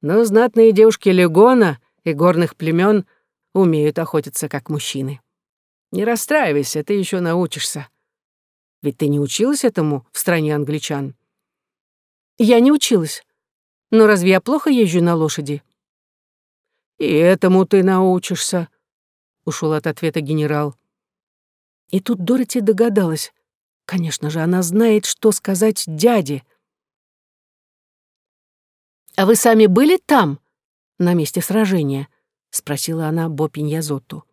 но знатные девушки Легона и горных племен умеют охотиться как мужчины. Не расстраивайся, ты еще научишься. Ведь ты не училась этому в стране англичан. Я не училась. Но разве я плохо езжу на лошади? И этому ты научишься, ушел от ответа генерал. И тут Дороти догадалась. Конечно же, она знает, что сказать дяде. «А вы сами были там, на месте сражения?» — спросила она Бопиньязоту.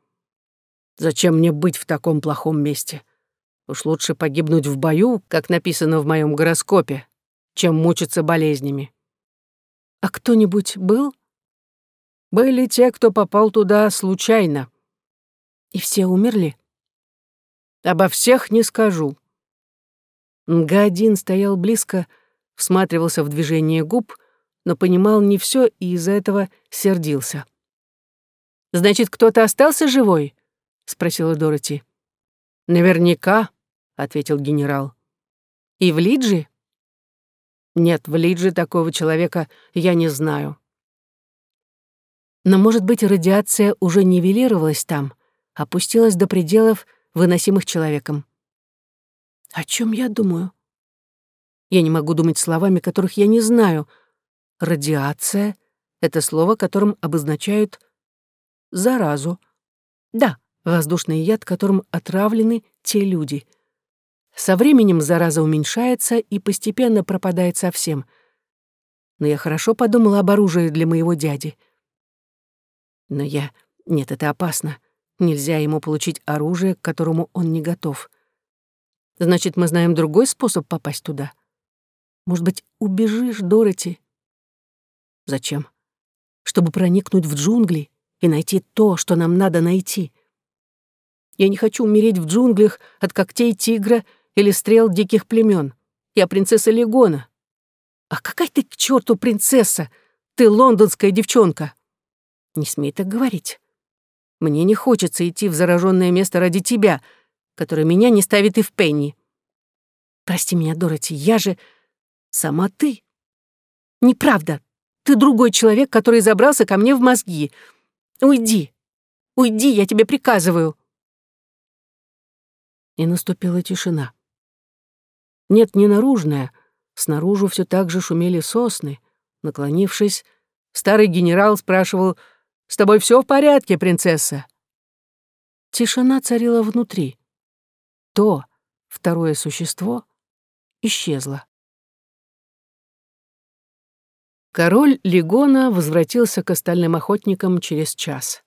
«Зачем мне быть в таком плохом месте? Уж лучше погибнуть в бою, как написано в моем гороскопе, чем мучиться болезнями». «А кто-нибудь был?» «Были те, кто попал туда случайно». «И все умерли?» «Обо всех не скажу. Нгадин стоял близко, всматривался в движение губ, но понимал не все и из-за этого сердился. «Значит, кто-то остался живой?» — спросила Дороти. «Наверняка», — ответил генерал. «И в Лиджи?» «Нет, в Лиджи такого человека я не знаю». Но, может быть, радиация уже нивелировалась там, опустилась до пределов, выносимых человеком. О чем я думаю? Я не могу думать словами, которых я не знаю. Радиация — это слово, которым обозначают заразу. Да, воздушный яд, которым отравлены те люди. Со временем зараза уменьшается и постепенно пропадает совсем. Но я хорошо подумала об оружии для моего дяди. Но я... Нет, это опасно. Нельзя ему получить оружие, к которому он не готов. Значит, мы знаем другой способ попасть туда. Может быть, убежишь, Дороти? Зачем? Чтобы проникнуть в джунгли и найти то, что нам надо найти. Я не хочу умереть в джунглях от когтей тигра или стрел диких племен. Я принцесса Легона. А какая ты к черту принцесса? Ты лондонская девчонка. Не смей так говорить. Мне не хочется идти в зараженное место ради тебя, которое меня не ставит и в пенни. Прости меня, Дороти, я же... Сама ты. Неправда. Ты другой человек, который забрался ко мне в мозги. Уйди. Уйди, я тебе приказываю. И наступила тишина. Нет, не наружная. Снаружи все так же шумели сосны. Наклонившись, старый генерал спрашивал — с тобой все в порядке, принцесса?» Тишина царила внутри. То, второе существо, исчезло. Король Легона возвратился к остальным охотникам через час.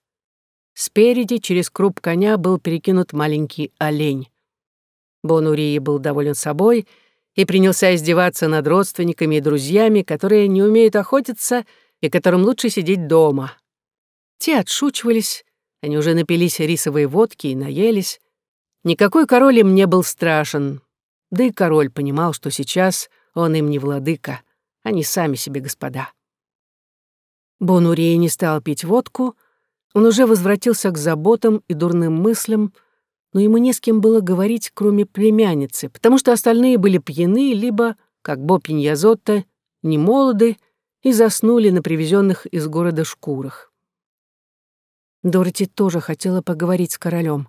Спереди, через круп коня, был перекинут маленький олень. Бонурии был доволен собой и принялся издеваться над родственниками и друзьями, которые не умеют охотиться и которым лучше сидеть дома. Те отшучивались, они уже напились рисовой водки и наелись. Никакой король им не был страшен. Да и король понимал, что сейчас он им не владыка, они сами себе господа. Бонурей не стал пить водку, он уже возвратился к заботам и дурным мыслям, но ему не с кем было говорить, кроме племянницы, потому что остальные были пьяны, либо, как Бо Пиньязотто, не молоды и заснули на привезенных из города шкурах. Дороти тоже хотела поговорить с королем.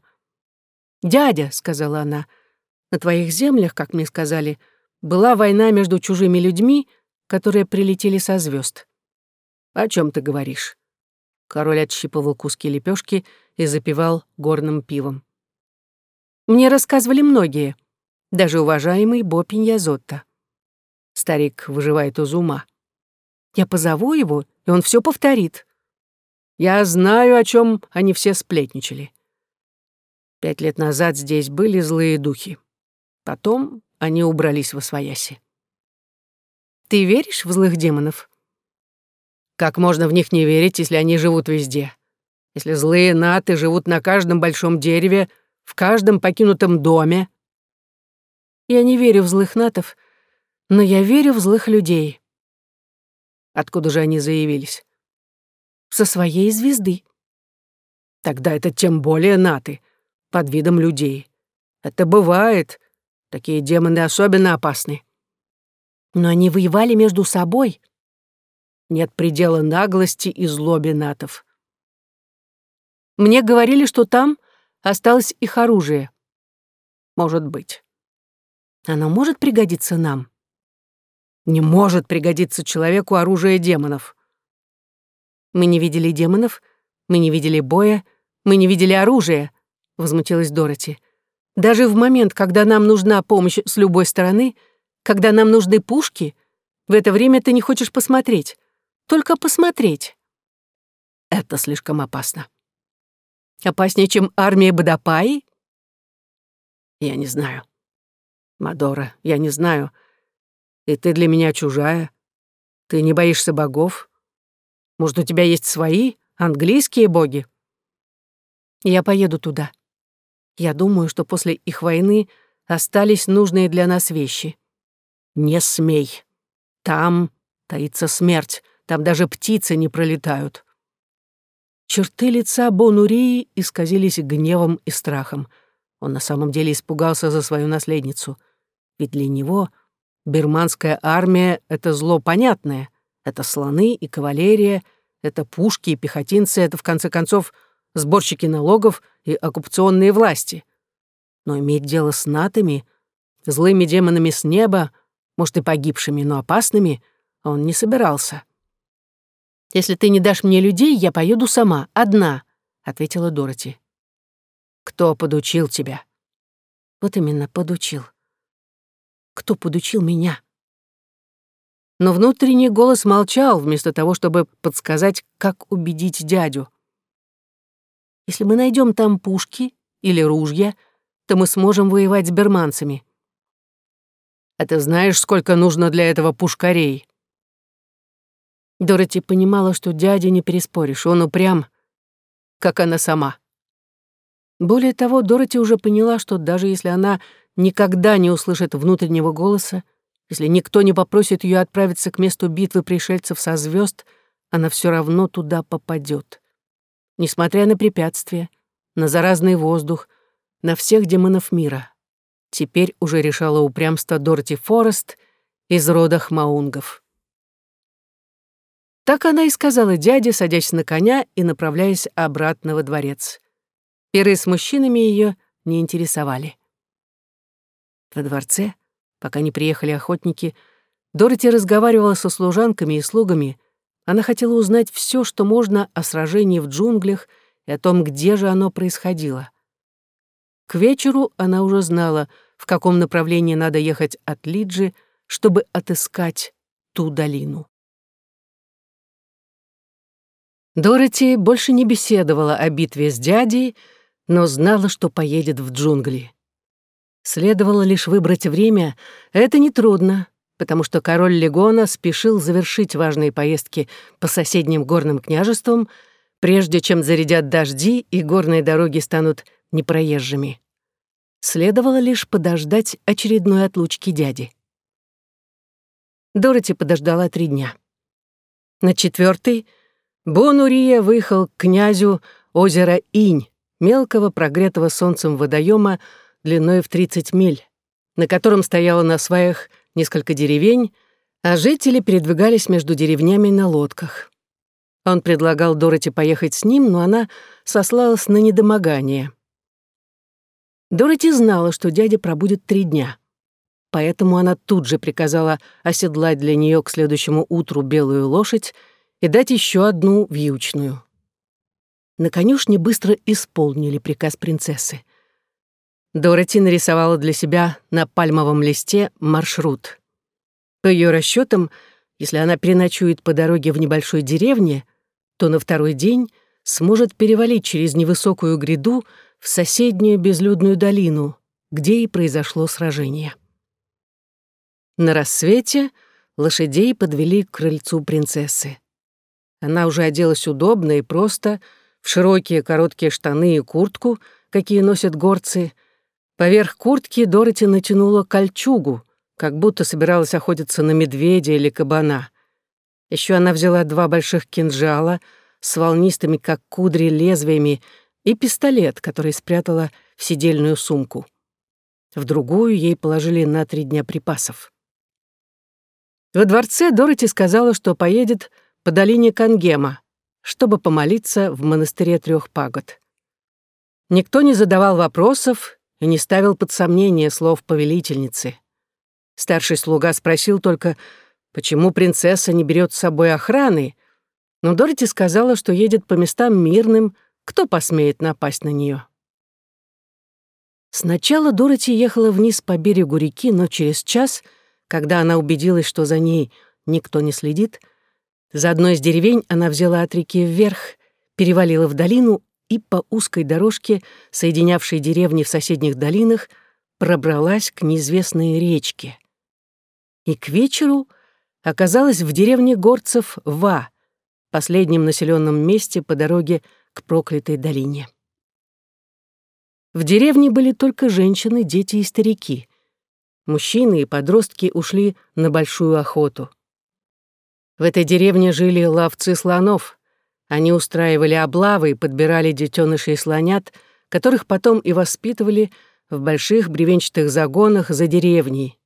«Дядя», — сказала она, — «на твоих землях, как мне сказали, была война между чужими людьми, которые прилетели со звезд. «О чем ты говоришь?» Король отщипывал куски лепешки и запивал горным пивом. «Мне рассказывали многие, даже уважаемый Бопинь Язотта. Старик выживает из ума. Я позову его, и он все повторит. Я знаю, о чем они все сплетничали. Пять лет назад здесь были злые духи. Потом они убрались во свояси. Ты веришь в злых демонов? Как можно в них не верить, если они живут везде? Если злые наты живут на каждом большом дереве, в каждом покинутом доме? Я не верю в злых натов, но я верю в злых людей. Откуда же они заявились? со своей звезды. Тогда это тем более наты, под видом людей. Это бывает. Такие демоны особенно опасны. Но они воевали между собой. Нет предела наглости и злобе натов. Мне говорили, что там осталось их оружие. Может быть. Оно может пригодиться нам? Не может пригодиться человеку оружие демонов. Мы не видели демонов, мы не видели боя, мы не видели оружия», — возмутилась Дороти. «Даже в момент, когда нам нужна помощь с любой стороны, когда нам нужны пушки, в это время ты не хочешь посмотреть. Только посмотреть». «Это слишком опасно». «Опаснее, чем армия Бадапаи?» «Я не знаю. Мадора, я не знаю. И ты для меня чужая. Ты не боишься богов, может, у тебя есть свои, английские боги? Я поеду туда. Я думаю, что после их войны остались нужные для нас вещи. Не смей. Там таится смерть, там даже птицы не пролетают. Черты лица Бонурии исказились гневом и страхом. Он на самом деле испугался за свою наследницу. Ведь для него бирманская армия — это зло понятное. Это слоны и кавалерия, Это пушки и пехотинцы, это, в конце концов, сборщики налогов и оккупационные власти. Но иметь дело с натами, злыми демонами с неба, может, и погибшими, но опасными, он не собирался. «Если ты не дашь мне людей, я поеду сама, одна», — ответила Дороти. «Кто подучил тебя?» «Вот именно, подучил. Кто подучил меня?» Но внутренний голос молчал, вместо того, чтобы подсказать, как убедить дядю. «Если мы найдем там пушки или ружья, то мы сможем воевать с берманцами». «А ты знаешь, сколько нужно для этого пушкарей?» Дороти понимала, что дядя не переспоришь, он упрям, как она сама. Более того, Дороти уже поняла, что даже если она никогда не услышит внутреннего голоса, если никто не попросит ее отправиться к месту битвы пришельцев со звезд, она все равно туда попадет. Несмотря на препятствия, на заразный воздух, на всех демонов мира. Теперь уже решала упрямство Дороти Форест из рода Хмаунгов. Так она и сказала дяде, садясь на коня и направляясь обратно во дворец. Пиры с мужчинами ее не интересовали. Во дворце Пока не приехали охотники, Дороти разговаривала со служанками и слугами. Она хотела узнать все, что можно о сражении в джунглях и о том, где же оно происходило. К вечеру она уже знала, в каком направлении надо ехать от Лиджи, чтобы отыскать ту долину. Дороти больше не беседовала о битве с дядей, но знала, что поедет в джунгли. Следовало лишь выбрать время, это нетрудно, потому что король Легона спешил завершить важные поездки по соседним горным княжествам, прежде чем зарядят дожди и горные дороги станут непроезжими. Следовало лишь подождать очередной отлучки дяди. Дороти подождала три дня. На четвертый Бонурия выехал к князю озера Инь, мелкого прогретого солнцем водоема, длиной в 30 миль, на котором стояло на сваях несколько деревень, а жители передвигались между деревнями на лодках. Он предлагал Дороти поехать с ним, но она сослалась на недомогание. Дороти знала, что дядя пробудет три дня. Поэтому она тут же приказала оседлать для нее к следующему утру белую лошадь и дать еще одну вьючную. На конюшне быстро исполнили приказ принцессы — Дороти нарисовала для себя на пальмовом листе маршрут. По ее расчетам, если она переночует по дороге в небольшой деревне, то на второй день сможет перевалить через невысокую гряду в соседнюю безлюдную долину, где и произошло сражение. На рассвете лошадей подвели к крыльцу принцессы. Она уже оделась удобно и просто, в широкие короткие штаны и куртку, какие носят горцы — Поверх куртки Дороти натянула кольчугу, как будто собиралась охотиться на медведя или кабана. Еще она взяла два больших кинжала с волнистыми, как кудри, лезвиями и пистолет, который спрятала в сидельную сумку. В другую ей положили на три дня припасов. Во дворце Дороти сказала, что поедет по долине Кангема, чтобы помолиться в монастыре трех пагод. Никто не задавал вопросов, и не ставил под сомнение слов повелительницы. Старший слуга спросил только, почему принцесса не берет с собой охраны, но Дороти сказала, что едет по местам мирным, кто посмеет напасть на нее. Сначала Дороти ехала вниз по берегу реки, но через час, когда она убедилась, что за ней никто не следит, за одной из деревень она взяла от реки вверх, перевалила в долину и по узкой дорожке, соединявшей деревни в соседних долинах, пробралась к неизвестной речке. И к вечеру оказалась в деревне горцев Ва, последнем населенном месте по дороге к проклятой долине. В деревне были только женщины, дети и старики. Мужчины и подростки ушли на большую охоту. В этой деревне жили ловцы слонов, они устраивали облавы и подбирали детенышей слонят, которых потом и воспитывали в больших бревенчатых загонах за деревней.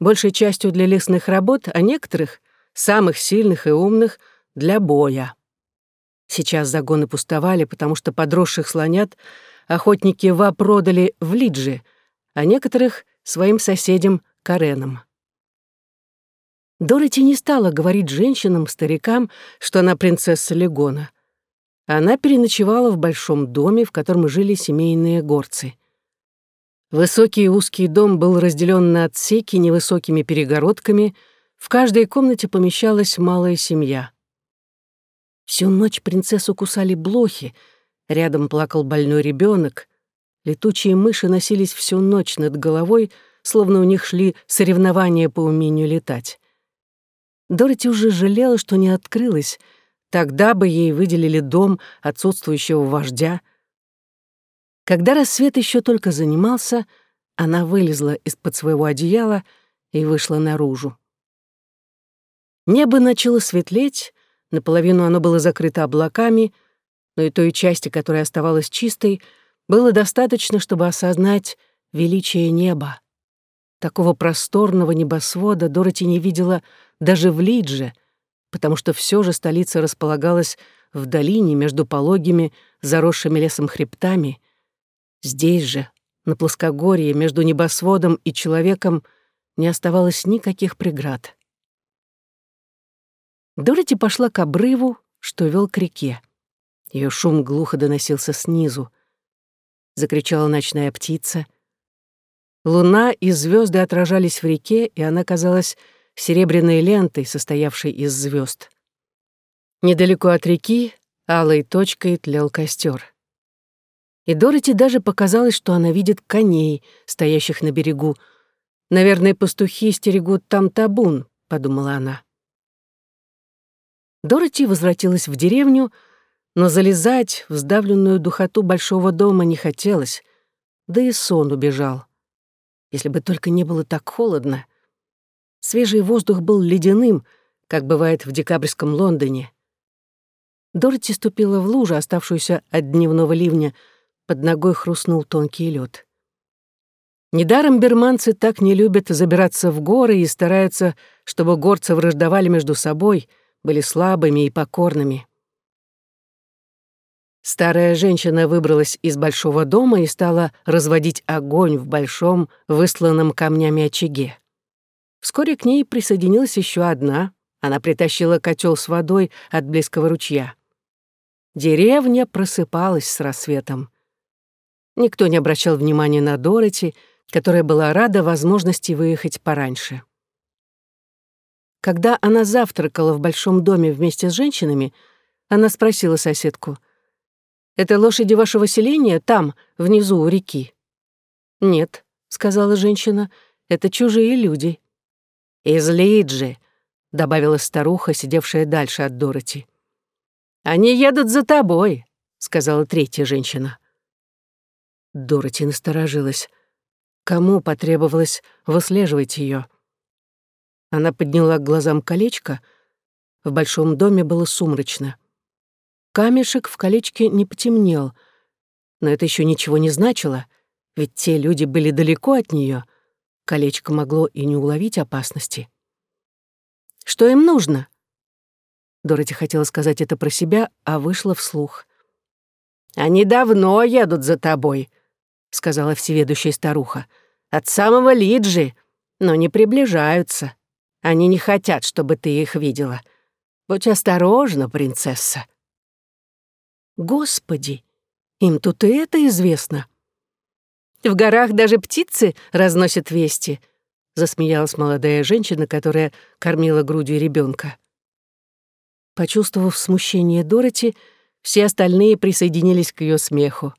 Большей частью для лесных работ, а некоторых, самых сильных и умных, для боя. Сейчас загоны пустовали, потому что подросших слонят охотники ва продали в Лидже, а некоторых — своим соседям Каренам. Дороти не стала говорить женщинам, старикам, что она принцесса Легона. Она переночевала в большом доме, в котором жили семейные горцы. Высокий и узкий дом был разделен на отсеки невысокими перегородками, в каждой комнате помещалась малая семья. Всю ночь принцессу кусали блохи, рядом плакал больной ребенок, летучие мыши носились всю ночь над головой, словно у них шли соревнования по умению летать. Дороти уже жалела, что не открылась. Тогда бы ей выделили дом отсутствующего вождя. Когда рассвет еще только занимался, она вылезла из-под своего одеяла и вышла наружу. Небо начало светлеть, наполовину оно было закрыто облаками, но и той части, которая оставалась чистой, было достаточно, чтобы осознать величие неба. Такого просторного небосвода Дороти не видела даже в Лидже, потому что все же столица располагалась в долине между пологими, заросшими лесом хребтами. Здесь же, на плоскогорье, между небосводом и человеком, не оставалось никаких преград. Дороти пошла к обрыву, что вел к реке. Ее шум глухо доносился снизу. Закричала ночная птица. Луна и звезды отражались в реке, и она казалась серебряной лентой, состоявшей из звезд. Недалеко от реки алой точкой тлел костер. И Дороти даже показалось, что она видит коней, стоящих на берегу. «Наверное, пастухи стерегут там табун», — подумала она. Дороти возвратилась в деревню, но залезать в сдавленную духоту большого дома не хотелось, да и сон убежал. Если бы только не было так холодно. Свежий воздух был ледяным, как бывает в декабрьском Лондоне. Дороти ступила в лужу, оставшуюся от дневного ливня, под ногой хрустнул тонкий лед. Недаром берманцы так не любят забираться в горы и стараются, чтобы горцы враждовали между собой, были слабыми и покорными. Старая женщина выбралась из большого дома и стала разводить огонь в большом, высланном камнями очаге. Вскоре к ней присоединилась еще одна. Она притащила котел с водой от близкого ручья. Деревня просыпалась с рассветом. Никто не обращал внимания на Дороти, которая была рада возможности выехать пораньше. Когда она завтракала в большом доме вместе с женщинами, она спросила соседку, «Это лошади вашего селения там, внизу у реки?» «Нет», — сказала женщина, — «это чужие люди». «Из Лиджи», — добавила старуха, сидевшая дальше от Дороти. «Они едут за тобой», — сказала третья женщина. Дороти насторожилась. Кому потребовалось выслеживать ее? Она подняла к глазам колечко. В большом доме было сумрачно. Камешек в колечке не потемнел, но это еще ничего не значило, ведь те люди были далеко от нее — Колечко могло и не уловить опасности. «Что им нужно?» Дороти хотела сказать это про себя, а вышла вслух. «Они давно едут за тобой», — сказала всеведущая старуха. «От самого Лиджи, но не приближаются. Они не хотят, чтобы ты их видела. Будь осторожна, принцесса». «Господи, им тут и это известно», в горах даже птицы разносят вести», — засмеялась молодая женщина, которая кормила грудью ребенка. Почувствовав смущение Дороти, все остальные присоединились к ее смеху.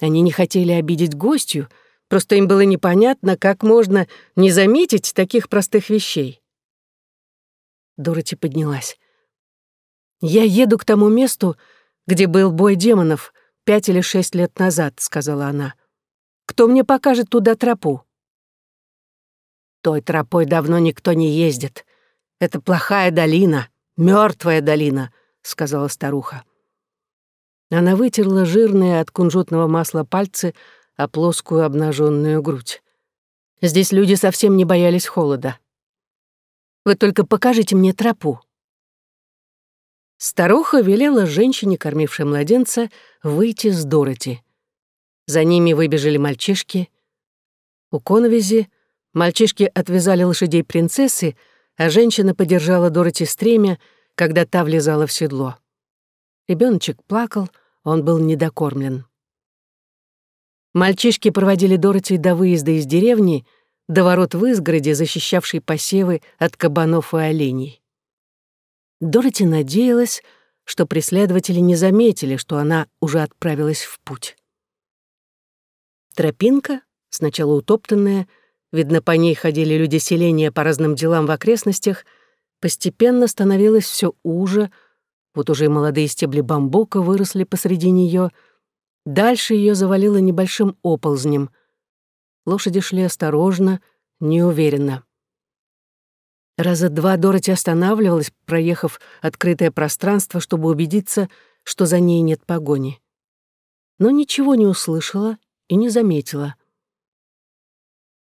Они не хотели обидеть гостью, просто им было непонятно, как можно не заметить таких простых вещей. Дороти поднялась. «Я еду к тому месту, где был бой демонов пять или шесть лет назад», — сказала она. Кто мне покажет туда тропу?» «Той тропой давно никто не ездит. Это плохая долина, мертвая долина», — сказала старуха. Она вытерла жирные от кунжутного масла пальцы о плоскую обнаженную грудь. Здесь люди совсем не боялись холода. Вы только покажите мне тропу. Старуха велела женщине, кормившей младенца, выйти с Дороти. За ними выбежали мальчишки. У коновизи мальчишки отвязали лошадей принцессы, а женщина подержала Дороти стремя, когда та влезала в седло. Ребеночек плакал, он был недокормлен. Мальчишки проводили Дороти до выезда из деревни, до ворот в изгороде, защищавшей посевы от кабанов и оленей. Дороти надеялась, что преследователи не заметили, что она уже отправилась в путь. Тропинка, сначала утоптанная, видно, по ней ходили люди селения по разным делам в окрестностях, постепенно становилась все уже, вот уже и молодые стебли бамбука выросли посреди нее — Дальше ее завалило небольшим оползнем. Лошади шли осторожно, неуверенно. Раза два Дороти останавливалась, проехав открытое пространство, чтобы убедиться, что за ней нет погони. Но ничего не услышала и не заметила.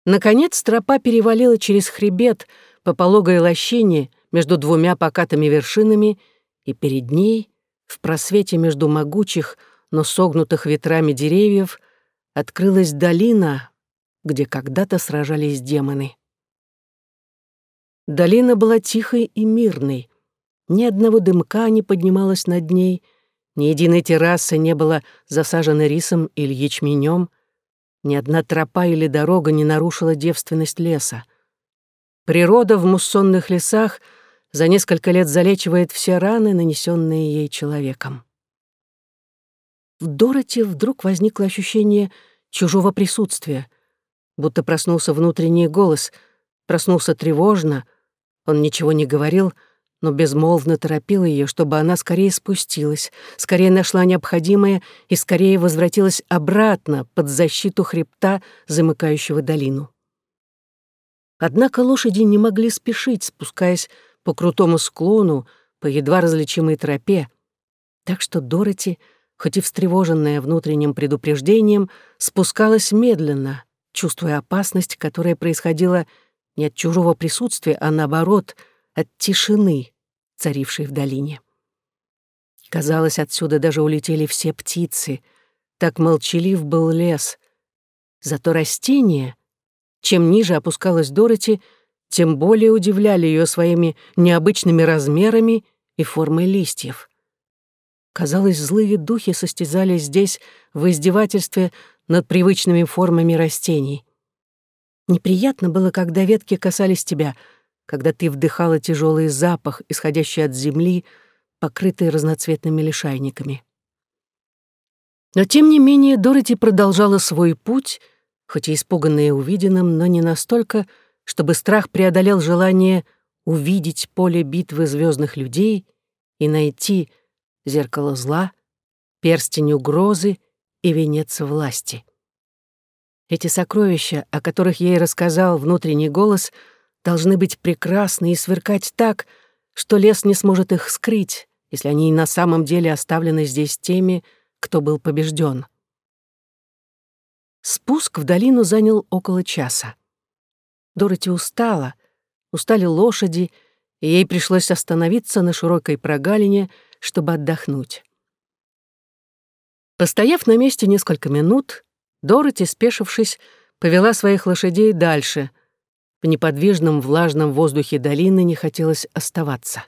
Наконец тропа перевалила через хребет по пологой лощине между двумя покатыми вершинами, и перед ней, в просвете между могучих, но согнутых ветрами деревьев, открылась долина, где когда-то сражались демоны. Долина была тихой и мирной. Ни одного дымка не поднималось над ней, ни единой террасы не было засажено рисом или ячменем, ни одна тропа или дорога не нарушила девственность леса. Природа в муссонных лесах за несколько лет залечивает все раны, нанесенные ей человеком. В Дороти вдруг возникло ощущение чужого присутствия, будто проснулся внутренний голос, проснулся тревожно. Он ничего не говорил, но безмолвно торопил ее, чтобы она скорее спустилась, скорее нашла необходимое и скорее возвратилась обратно под защиту хребта, замыкающего долину. Однако лошади не могли спешить, спускаясь по крутому склону, по едва различимой тропе, так что Дороти — хоть и встревоженная внутренним предупреждением, спускалась медленно, чувствуя опасность, которая происходила не от чужого присутствия, а наоборот, от тишины, царившей в долине. Казалось, отсюда даже улетели все птицы. Так молчалив был лес. Зато растения, чем ниже опускалась Дороти, тем более удивляли ее своими необычными размерами и формой листьев. Казалось, злые духи состязались здесь в издевательстве над привычными формами растений. Неприятно было, когда ветки касались тебя, когда ты вдыхала тяжелый запах, исходящий от земли, покрытый разноцветными лишайниками. Но тем не менее Дороти продолжала свой путь, хоть и испуганная увиденным, но не настолько, чтобы страх преодолел желание увидеть поле битвы звездных людей и найти зеркало зла, перстень угрозы и венец власти. Эти сокровища, о которых ей рассказал внутренний голос, должны быть прекрасны и сверкать так, что лес не сможет их скрыть, если они на самом деле оставлены здесь теми, кто был побежден. Спуск в долину занял около часа. Дороти устала, устали лошади, и ей пришлось остановиться на широкой прогалине, чтобы отдохнуть. Постояв на месте несколько минут, Дороти, спешившись, повела своих лошадей дальше. В неподвижном влажном воздухе долины не хотелось оставаться.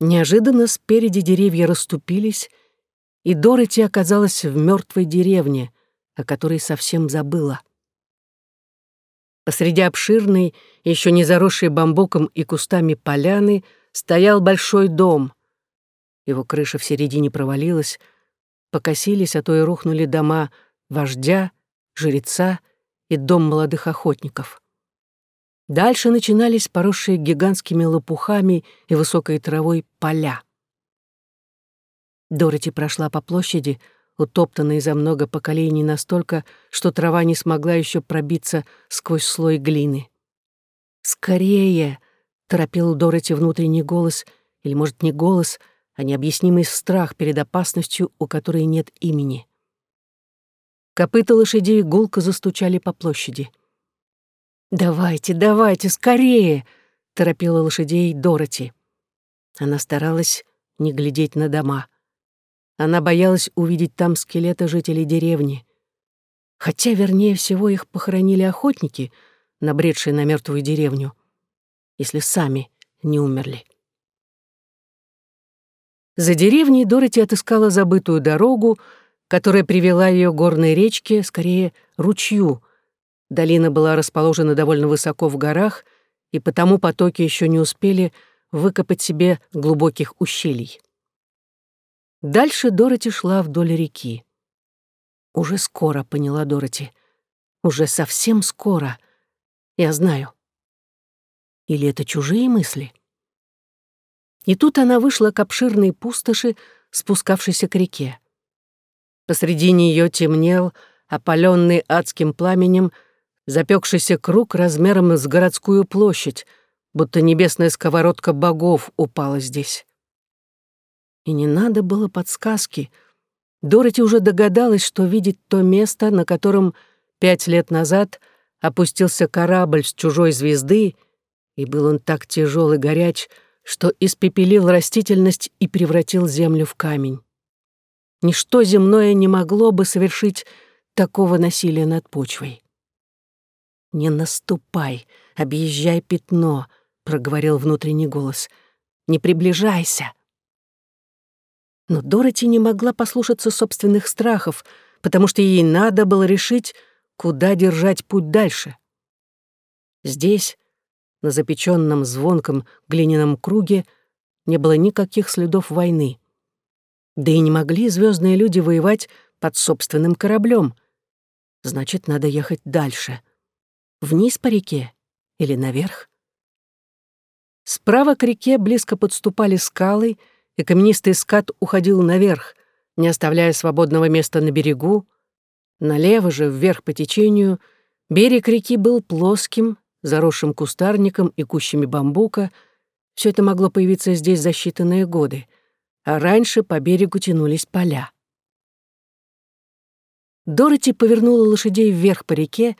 Неожиданно спереди деревья расступились, и Дороти оказалась в мертвой деревне, о которой совсем забыла. Посреди обширной, еще не заросшей бамбуком и кустами поляны, стоял большой дом. Его крыша в середине провалилась, покосились, а то и рухнули дома вождя, жреца и дом молодых охотников. Дальше начинались поросшие гигантскими лопухами и высокой травой поля. Дороти прошла по площади, утоптанной за много поколений настолько, что трава не смогла еще пробиться сквозь слой глины. «Скорее!» — торопил Дороти внутренний голос, или, может, не голос, а необъяснимый страх перед опасностью, у которой нет имени. Копыта лошадей гулко застучали по площади. «Давайте, давайте, скорее!» — торопила лошадей Дороти. Она старалась не глядеть на дома. Она боялась увидеть там скелеты жителей деревни. Хотя, вернее всего, их похоронили охотники, набредшие на мертвую деревню, если сами не умерли. За деревней Дороти отыскала забытую дорогу, которая привела ее к горной речке, скорее, ручью. Долина была расположена довольно высоко в горах, и потому потоки еще не успели выкопать себе глубоких ущелий. Дальше Дороти шла вдоль реки. «Уже скоро», — поняла Дороти. «Уже совсем скоро. Я знаю». Или это чужие мысли? И тут она вышла к обширной пустоши, спускавшейся к реке. Посреди нее темнел, опаленный адским пламенем, запекшийся круг размером с городскую площадь, будто небесная сковородка богов упала здесь. И не надо было подсказки. Дороти уже догадалась, что видит то место, на котором пять лет назад опустился корабль с чужой звезды, и был он так тяжел и горяч, что испепелил растительность и превратил землю в камень. Ничто земное не могло бы совершить такого насилия над почвой. «Не наступай, объезжай пятно», — проговорил внутренний голос. «Не приближайся». Но Дороти не могла послушаться собственных страхов, потому что ей надо было решить, куда держать путь дальше. Здесь, на запеченном звонком глиняном круге не было никаких следов войны. Да и не могли звездные люди воевать под собственным кораблем. Значит, надо ехать дальше. Вниз по реке или наверх? Справа к реке близко подступали скалы, и каменистый скат уходил наверх, не оставляя свободного места на берегу. Налево же, вверх по течению, берег реки был плоским, заросшим кустарником и кущами бамбука, все это могло появиться здесь за считанные годы, а раньше по берегу тянулись поля. Дороти повернула лошадей вверх по реке,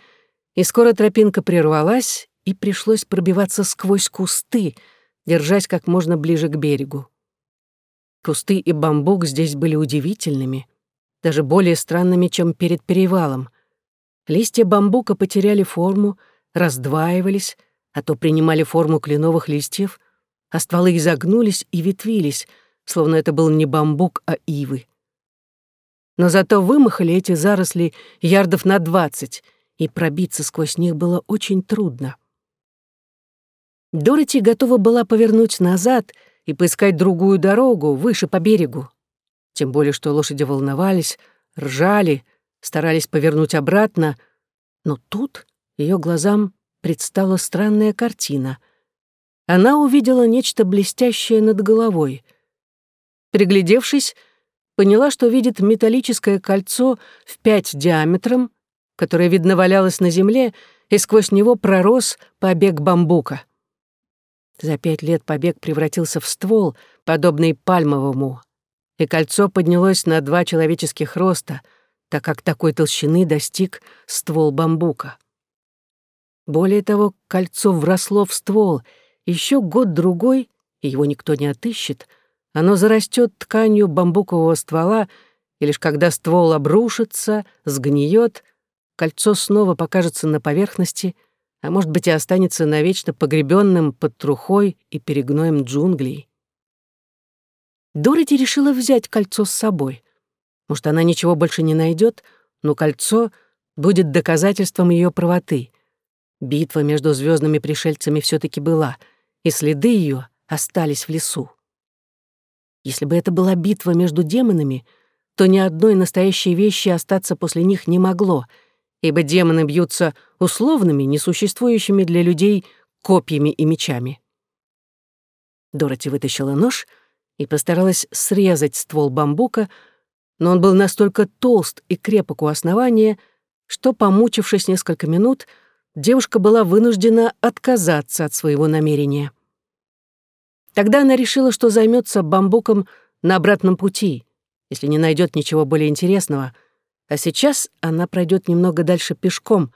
и скоро тропинка прервалась, и пришлось пробиваться сквозь кусты, держась как можно ближе к берегу. Кусты и бамбук здесь были удивительными, даже более странными, чем перед перевалом. Листья бамбука потеряли форму, раздваивались, а то принимали форму кленовых листьев, а стволы изогнулись и ветвились, словно это был не бамбук, а ивы. Но зато вымахали эти заросли ярдов на двадцать, и пробиться сквозь них было очень трудно. Дороти готова была повернуть назад и поискать другую дорогу выше по берегу. Тем более, что лошади волновались, ржали, старались повернуть обратно, но тут ее глазам предстала странная картина. Она увидела нечто блестящее над головой. Приглядевшись, поняла, что видит металлическое кольцо в пять диаметром, которое, видно, валялось на земле, и сквозь него пророс побег бамбука. За пять лет побег превратился в ствол, подобный пальмовому, и кольцо поднялось на два человеческих роста, так как такой толщины достиг ствол бамбука. Более того, кольцо вросло в ствол. Еще год-другой, и его никто не отыщет, оно зарастет тканью бамбукового ствола, и лишь когда ствол обрушится, сгниет, кольцо снова покажется на поверхности, а может быть и останется навечно погребенным под трухой и перегноем джунглей. Дороти решила взять кольцо с собой. Может, она ничего больше не найдет, но кольцо будет доказательством ее правоты — Битва между звездными пришельцами все таки была, и следы ее остались в лесу. Если бы это была битва между демонами, то ни одной настоящей вещи остаться после них не могло, ибо демоны бьются условными, несуществующими для людей копьями и мечами. Дороти вытащила нож и постаралась срезать ствол бамбука, но он был настолько толст и крепок у основания, что, помучившись несколько минут, девушка была вынуждена отказаться от своего намерения. Тогда она решила, что займется бамбуком на обратном пути, если не найдет ничего более интересного, а сейчас она пройдет немного дальше пешком,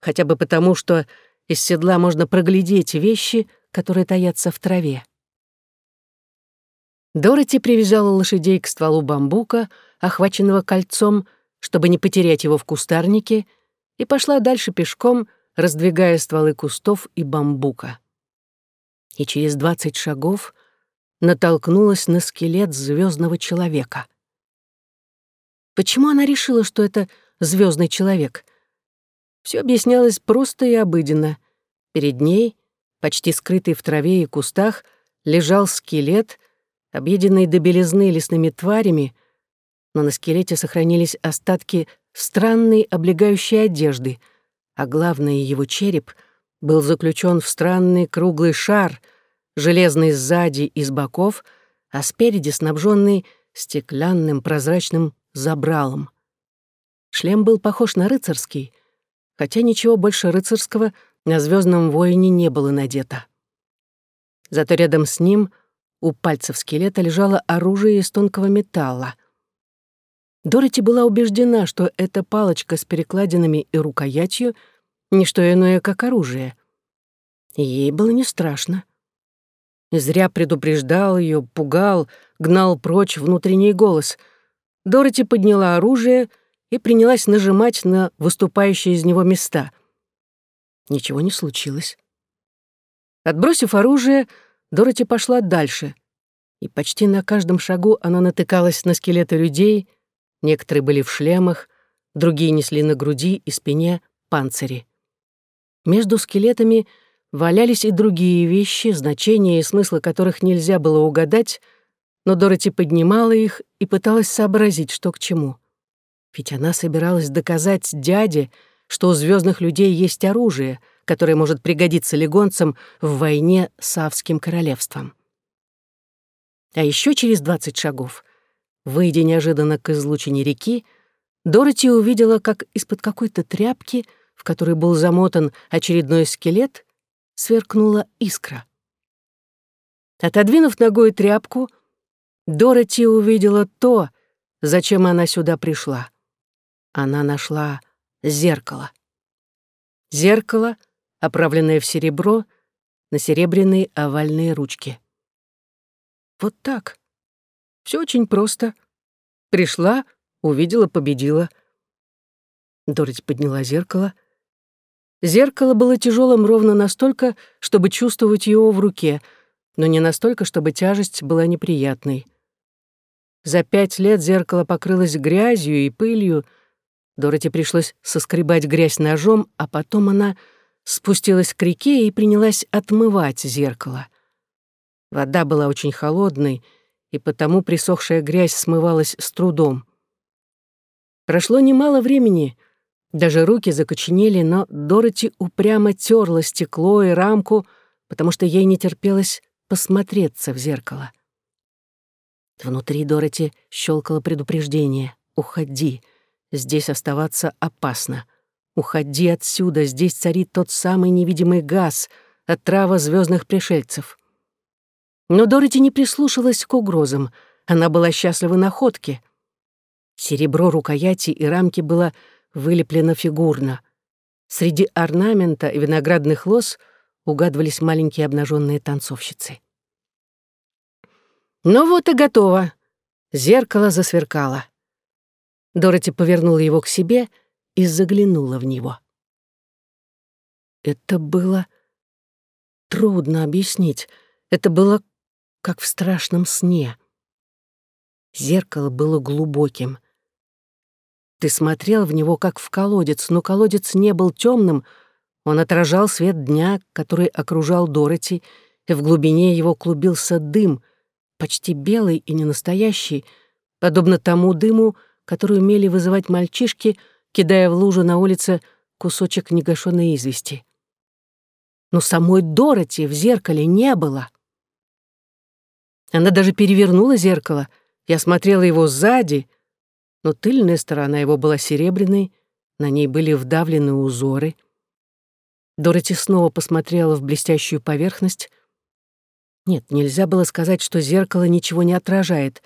хотя бы потому, что из седла можно проглядеть вещи, которые таятся в траве. Дороти привязала лошадей к стволу бамбука, охваченного кольцом, чтобы не потерять его в кустарнике, и пошла дальше пешком, раздвигая стволы кустов и бамбука. И через двадцать шагов натолкнулась на скелет звездного человека. Почему она решила, что это звездный человек? Все объяснялось просто и обыденно. Перед ней, почти скрытый в траве и кустах, лежал скелет, объеденный до белизны лесными тварями, но на скелете сохранились остатки странной облегающей одежды, а главное, его череп был заключен в странный круглый шар, железный сзади и с боков, а спереди снабженный стеклянным прозрачным забралом. Шлем был похож на рыцарский, хотя ничего больше рыцарского на звездном воине не было надето. Зато рядом с ним у пальцев скелета лежало оружие из тонкого металла. Дороти была убеждена, что эта палочка с перекладинами и рукоятью — не что иное, как оружие. Ей было не страшно. Зря предупреждал ее, пугал, гнал прочь внутренний голос. Дороти подняла оружие и принялась нажимать на выступающие из него места. Ничего не случилось. Отбросив оружие, Дороти пошла дальше, и почти на каждом шагу она натыкалась на скелеты людей, некоторые были в шлемах, другие несли на груди и спине панцири. Между скелетами валялись и другие вещи, значения и смысла которых нельзя было угадать, но Дороти поднимала их и пыталась сообразить, что к чему. Ведь она собиралась доказать дяде, что у звездных людей есть оружие — которое может пригодиться легонцам в войне с Авским королевством. А еще через двадцать шагов, выйдя неожиданно к излучине реки, Дороти увидела, как из-под какой-то тряпки, в которой был замотан очередной скелет, сверкнула искра. Отодвинув ногой тряпку, Дороти увидела то, зачем она сюда пришла. Она нашла зеркало. Зеркало — оправленное в серебро, на серебряные овальные ручки. Вот так. Все очень просто. Пришла, увидела, победила. Дороти подняла зеркало. Зеркало было тяжелым ровно настолько, чтобы чувствовать его в руке, но не настолько, чтобы тяжесть была неприятной. За пять лет зеркало покрылось грязью и пылью. Дороти пришлось соскребать грязь ножом, а потом она спустилась к реке и принялась отмывать зеркало. Вода была очень холодной, и потому присохшая грязь смывалась с трудом. Прошло немало времени, даже руки закоченели, но Дороти упрямо терла стекло и рамку, потому что ей не терпелось посмотреться в зеркало. Внутри Дороти щелкало предупреждение «Уходи, здесь оставаться опасно». Уходи отсюда, здесь царит тот самый невидимый газ, отрава звездных пришельцев. Но Дороти не прислушалась к угрозам, она была счастлива находке. Серебро рукояти и рамки было вылеплено фигурно. Среди орнамента и виноградных лоз угадывались маленькие обнаженные танцовщицы. Ну вот и готово. Зеркало засверкало. Дороти повернула его к себе — и заглянула в него. Это было трудно объяснить. Это было как в страшном сне. Зеркало было глубоким. Ты смотрел в него, как в колодец, но колодец не был темным, он отражал свет дня, который окружал Дороти, и в глубине его клубился дым, почти белый и ненастоящий, подобно тому дыму, который умели вызывать мальчишки — кидая в лужу на улице кусочек негашенной извести. Но самой Дороти в зеркале не было. Она даже перевернула зеркало и осмотрела его сзади, но тыльная сторона его была серебряной, на ней были вдавлены узоры. Дороти снова посмотрела в блестящую поверхность. Нет, нельзя было сказать, что зеркало ничего не отражает,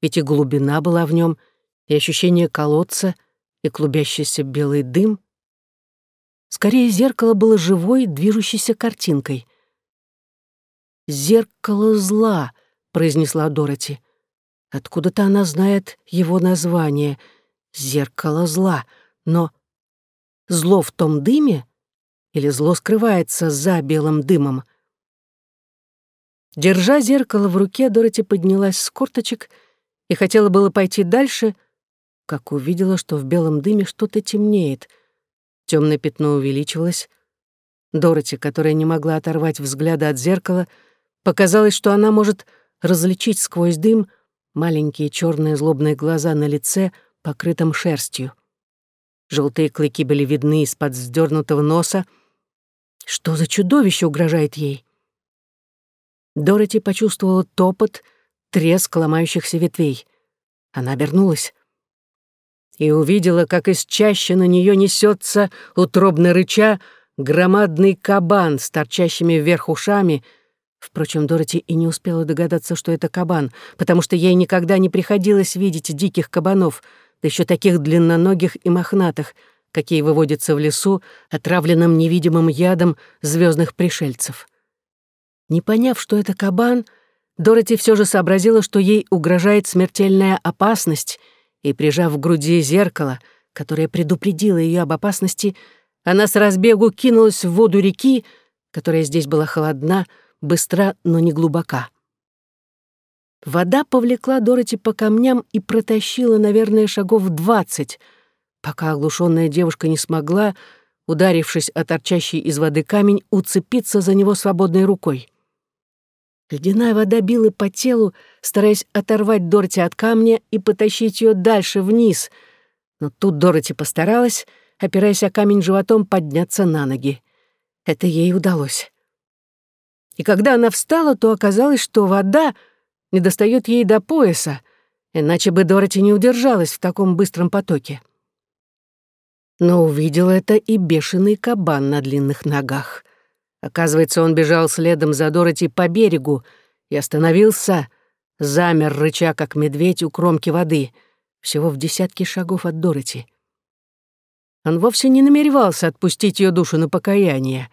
ведь и глубина была в нем, и ощущение колодца — и клубящийся белый дым. Скорее, зеркало было живой, движущейся картинкой. «Зеркало зла», — произнесла Дороти. Откуда-то она знает его название — «Зеркало зла», но зло в том дыме или зло скрывается за белым дымом? Держа зеркало в руке, Дороти поднялась с корточек и хотела было пойти дальше, как увидела, что в белом дыме что-то темнеет. Темное пятно увеличивалось. Дороти, которая не могла оторвать взгляда от зеркала, показалось, что она может различить сквозь дым маленькие черные злобные глаза на лице, покрытом шерстью. Желтые клыки были видны из-под вздернутого носа. Что за чудовище угрожает ей? Дороти почувствовала топот, треск ломающихся ветвей. Она обернулась и увидела, как из чаще на нее несется, утробно рыча, громадный кабан с торчащими вверх ушами. Впрочем, Дороти и не успела догадаться, что это кабан, потому что ей никогда не приходилось видеть диких кабанов, да еще таких длинноногих и мохнатых, какие выводятся в лесу, отравленным невидимым ядом звездных пришельцев. Не поняв, что это кабан, Дороти все же сообразила, что ей угрожает смертельная опасность, и, прижав к груди зеркало, которое предупредило ее об опасности, она с разбегу кинулась в воду реки, которая здесь была холодна, быстра, но не глубока. Вода повлекла Дороти по камням и протащила, наверное, шагов двадцать, пока оглушенная девушка не смогла, ударившись о торчащий из воды камень, уцепиться за него свободной рукой. Ледяная вода била по телу, стараясь оторвать Дороти от камня и потащить ее дальше вниз. Но тут Дороти постаралась, опираясь о камень животом, подняться на ноги. Это ей удалось. И когда она встала, то оказалось, что вода не достает ей до пояса, иначе бы Дороти не удержалась в таком быстром потоке. Но увидел это и бешеный кабан на длинных ногах. Оказывается, он бежал следом за Дороти по берегу и остановился, замер, рыча, как медведь у кромки воды, всего в десятке шагов от Дороти. Он вовсе не намеревался отпустить ее душу на покаяние.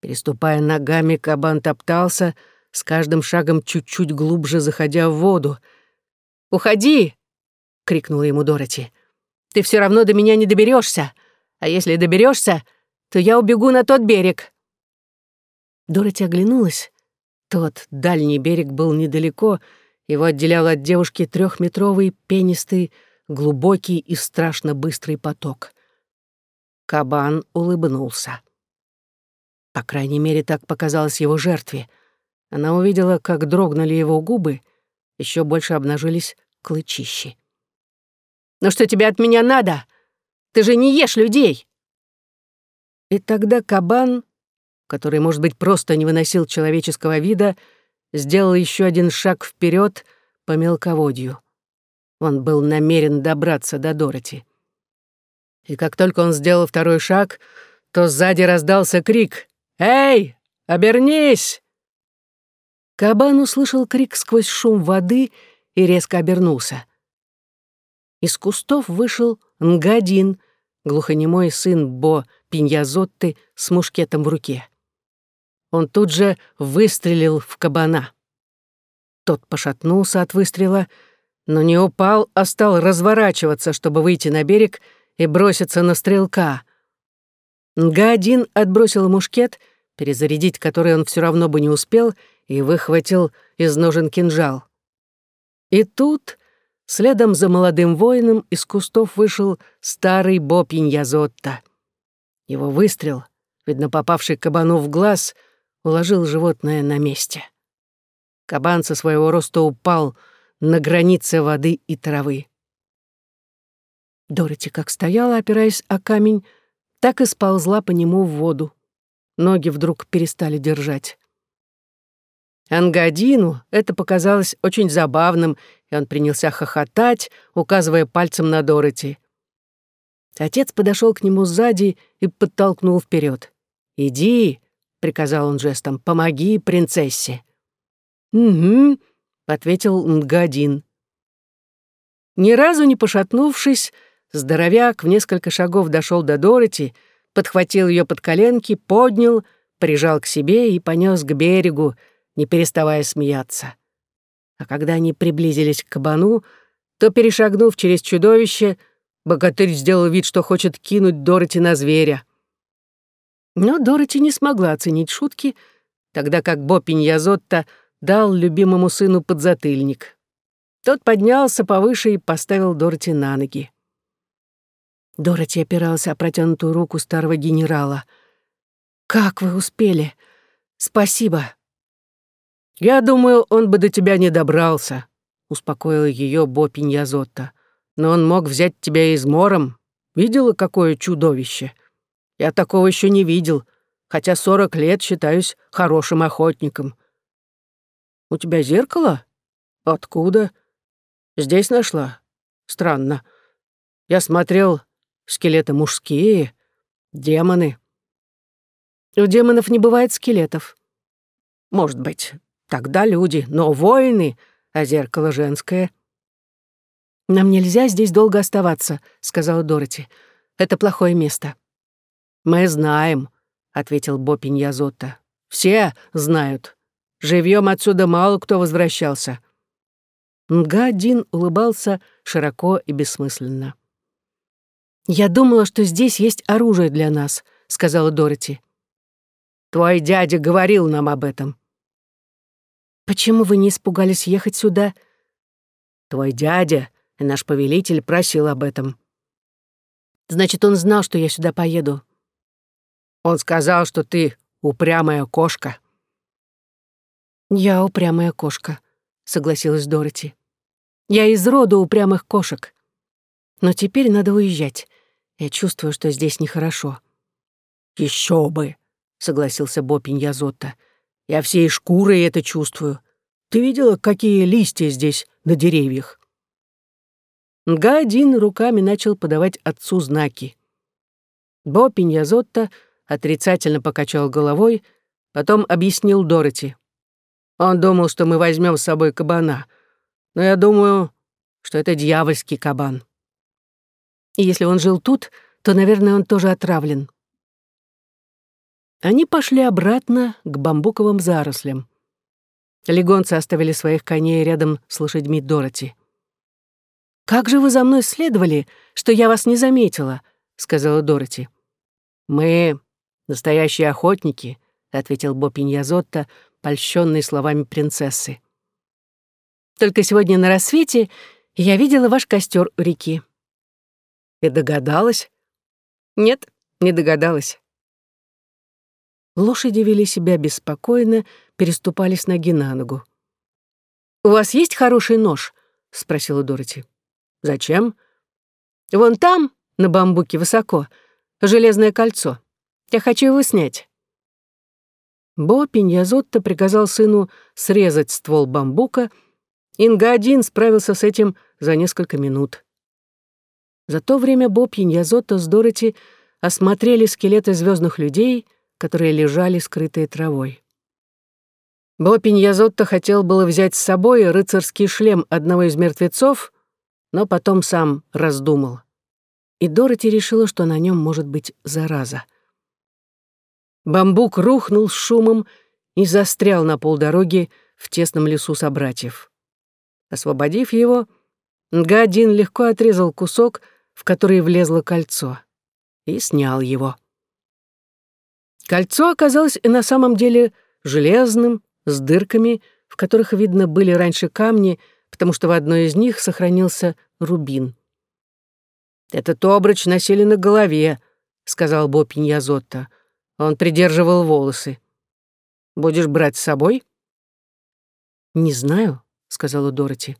Переступая ногами, кабан топтался, с каждым шагом чуть-чуть глубже заходя в воду. «Уходи!» — крикнула ему Дороти. «Ты все равно до меня не доберешься, а если доберешься, то я убегу на тот берег». Дороти оглянулась. Тот дальний берег был недалеко, его отделял от девушки трехметровый, пенистый, глубокий и страшно быстрый поток. Кабан улыбнулся. По крайней мере, так показалось его жертве. Она увидела, как дрогнули его губы, еще больше обнажились клычищи. «Ну что тебе от меня надо? Ты же не ешь людей!» И тогда кабан который, может быть, просто не выносил человеческого вида, сделал еще один шаг вперед по мелководью. Он был намерен добраться до Дороти. И как только он сделал второй шаг, то сзади раздался крик «Эй, обернись!» Кабан услышал крик сквозь шум воды и резко обернулся. Из кустов вышел Нгадин, глухонемой сын Бо Пиньязотты с мушкетом в руке он тут же выстрелил в кабана. Тот пошатнулся от выстрела, но не упал, а стал разворачиваться, чтобы выйти на берег и броситься на стрелка. Нга-1 отбросил мушкет, перезарядить который он все равно бы не успел, и выхватил из ножен кинжал. И тут, следом за молодым воином, из кустов вышел старый Бопинь Язотта. Его выстрел, видно попавший кабану в глаз, уложил животное на месте. Кабан со своего роста упал на границе воды и травы. Дороти как стояла, опираясь о камень, так и сползла по нему в воду. Ноги вдруг перестали держать. Ангадину это показалось очень забавным, и он принялся хохотать, указывая пальцем на Дороти. Отец подошел к нему сзади и подтолкнул вперед. «Иди, — приказал он жестом, — «помоги принцессе». «Угу», — ответил Нгадин. Ни разу не пошатнувшись, здоровяк в несколько шагов дошел до Дороти, подхватил ее под коленки, поднял, прижал к себе и понес к берегу, не переставая смеяться. А когда они приблизились к кабану, то, перешагнув через чудовище, богатырь сделал вид, что хочет кинуть Дороти на зверя. Но Дороти не смогла оценить шутки, тогда как Бопинь Язотта дал любимому сыну подзатыльник. Тот поднялся повыше и поставил Дороти на ноги. Дороти опирался о протянутую руку старого генерала. «Как вы успели? Спасибо!» «Я думаю, он бы до тебя не добрался», — успокоил ее Бо Пиньязотто. «Но он мог взять тебя измором. Видела, какое чудовище? Я такого еще не видел, хотя сорок лет считаюсь хорошим охотником». «У тебя зеркало? Откуда?» «Здесь нашла. Странно. Я смотрел, скелеты мужские, демоны». «У демонов не бывает скелетов». «Может быть, Тогда люди, но воины, а зеркало женское. «Нам нельзя здесь долго оставаться», — сказала Дороти. «Это плохое место». «Мы знаем», — ответил Бопинь Язотта. «Все знают. Живьем отсюда мало кто возвращался». Нга-один улыбался широко и бессмысленно. «Я думала, что здесь есть оружие для нас», — сказала Дороти. «Твой дядя говорил нам об этом», Почему вы не испугались ехать сюда? Твой дядя и наш повелитель просил об этом. Значит, он знал, что я сюда поеду. Он сказал, что ты упрямая кошка. Я упрямая кошка, согласилась Дороти. Я из рода упрямых кошек. Но теперь надо уезжать. Я чувствую, что здесь нехорошо. Еще бы, согласился Бопинь Язотта. Я всей шкурой это чувствую. Ты видела, какие листья здесь на деревьях?» Нга-один руками начал подавать отцу знаки. Бо Пиньязотто отрицательно покачал головой, потом объяснил Дороти. Он думал, что мы возьмем с собой кабана, но я думаю, что это дьявольский кабан. И если он жил тут, то, наверное, он тоже отравлен. Они пошли обратно к бамбуковым зарослям. Легонцы оставили своих коней рядом с лошадьми Дороти. «Как же вы за мной следовали, что я вас не заметила?» — сказала Дороти. «Мы настоящие охотники», — ответил Бопинь Язотто, польщенный словами принцессы. «Только сегодня на рассвете я видела ваш костер у реки». «И догадалась?» «Нет, не догадалась». Лошади вели себя беспокойно, переступали с ноги на ногу. «У вас есть хороший нож?» — спросила Дороти. «Зачем?» «Вон там, на бамбуке, высоко, железное кольцо. Я хочу его снять». Бо Пиньязотто приказал сыну срезать ствол бамбука, Инга-один справился с этим за несколько минут. За то время Бо Пиньязотто с Дороти осмотрели скелеты звездных людей — которые лежали скрытые травой. Бопинь Язотто хотел было взять с собой рыцарский шлем одного из мертвецов, но потом сам раздумал. И Дороти решила, что на нем может быть зараза. Бамбук рухнул с шумом и застрял на полдороги в тесном лесу собратьев. Освободив его, Нгадин легко отрезал кусок, в который влезло кольцо, и снял его. Кольцо оказалось и на самом деле железным, с дырками, в которых, видно, были раньше камни, потому что в одной из них сохранился рубин. «Этот обруч носили на голове», — сказал Бо Пиньязотто. Он придерживал волосы. «Будешь брать с собой?» «Не знаю», — сказала Дороти.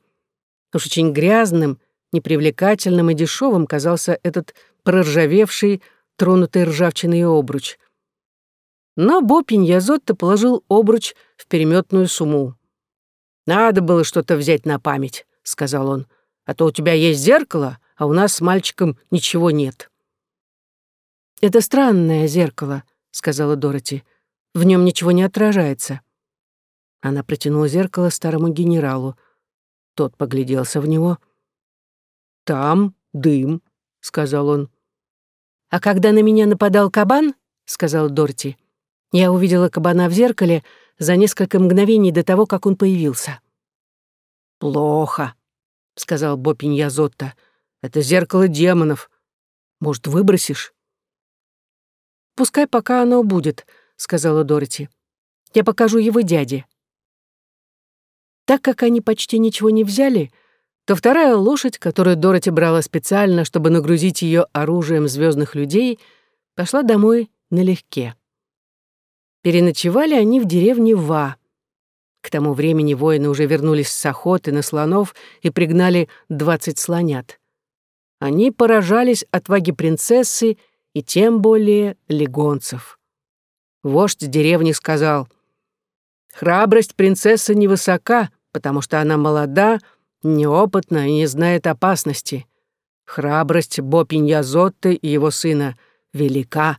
Уж очень грязным, непривлекательным и дешевым казался этот проржавевший, тронутый ржавчиной обруч. Но Бопинь Язотто положил обруч в переметную сумму. «Надо было что-то взять на память», — сказал он. «А то у тебя есть зеркало, а у нас с мальчиком ничего нет». «Это странное зеркало», — сказала Дороти. «В нем ничего не отражается». Она протянула зеркало старому генералу. Тот погляделся в него. «Там дым», — сказал он. «А когда на меня нападал кабан», — сказал Дорти, — я увидела кабана в зеркале за несколько мгновений до того, как он появился. «Плохо», — сказал Бопиньязотто. «Это зеркало демонов. Может, выбросишь?» «Пускай пока оно будет», — сказала Дороти. «Я покажу его дяде». Так как они почти ничего не взяли, то вторая лошадь, которую Дороти брала специально, чтобы нагрузить ее оружием звездных людей, пошла домой налегке. Переночевали они в деревне Ва. К тому времени воины уже вернулись с охоты на слонов и пригнали двадцать слонят. Они поражались отваге принцессы и тем более легонцев. Вождь деревни сказал, «Храбрость принцессы невысока, потому что она молода, неопытна и не знает опасности. Храбрость Бопиньязотты и его сына велика,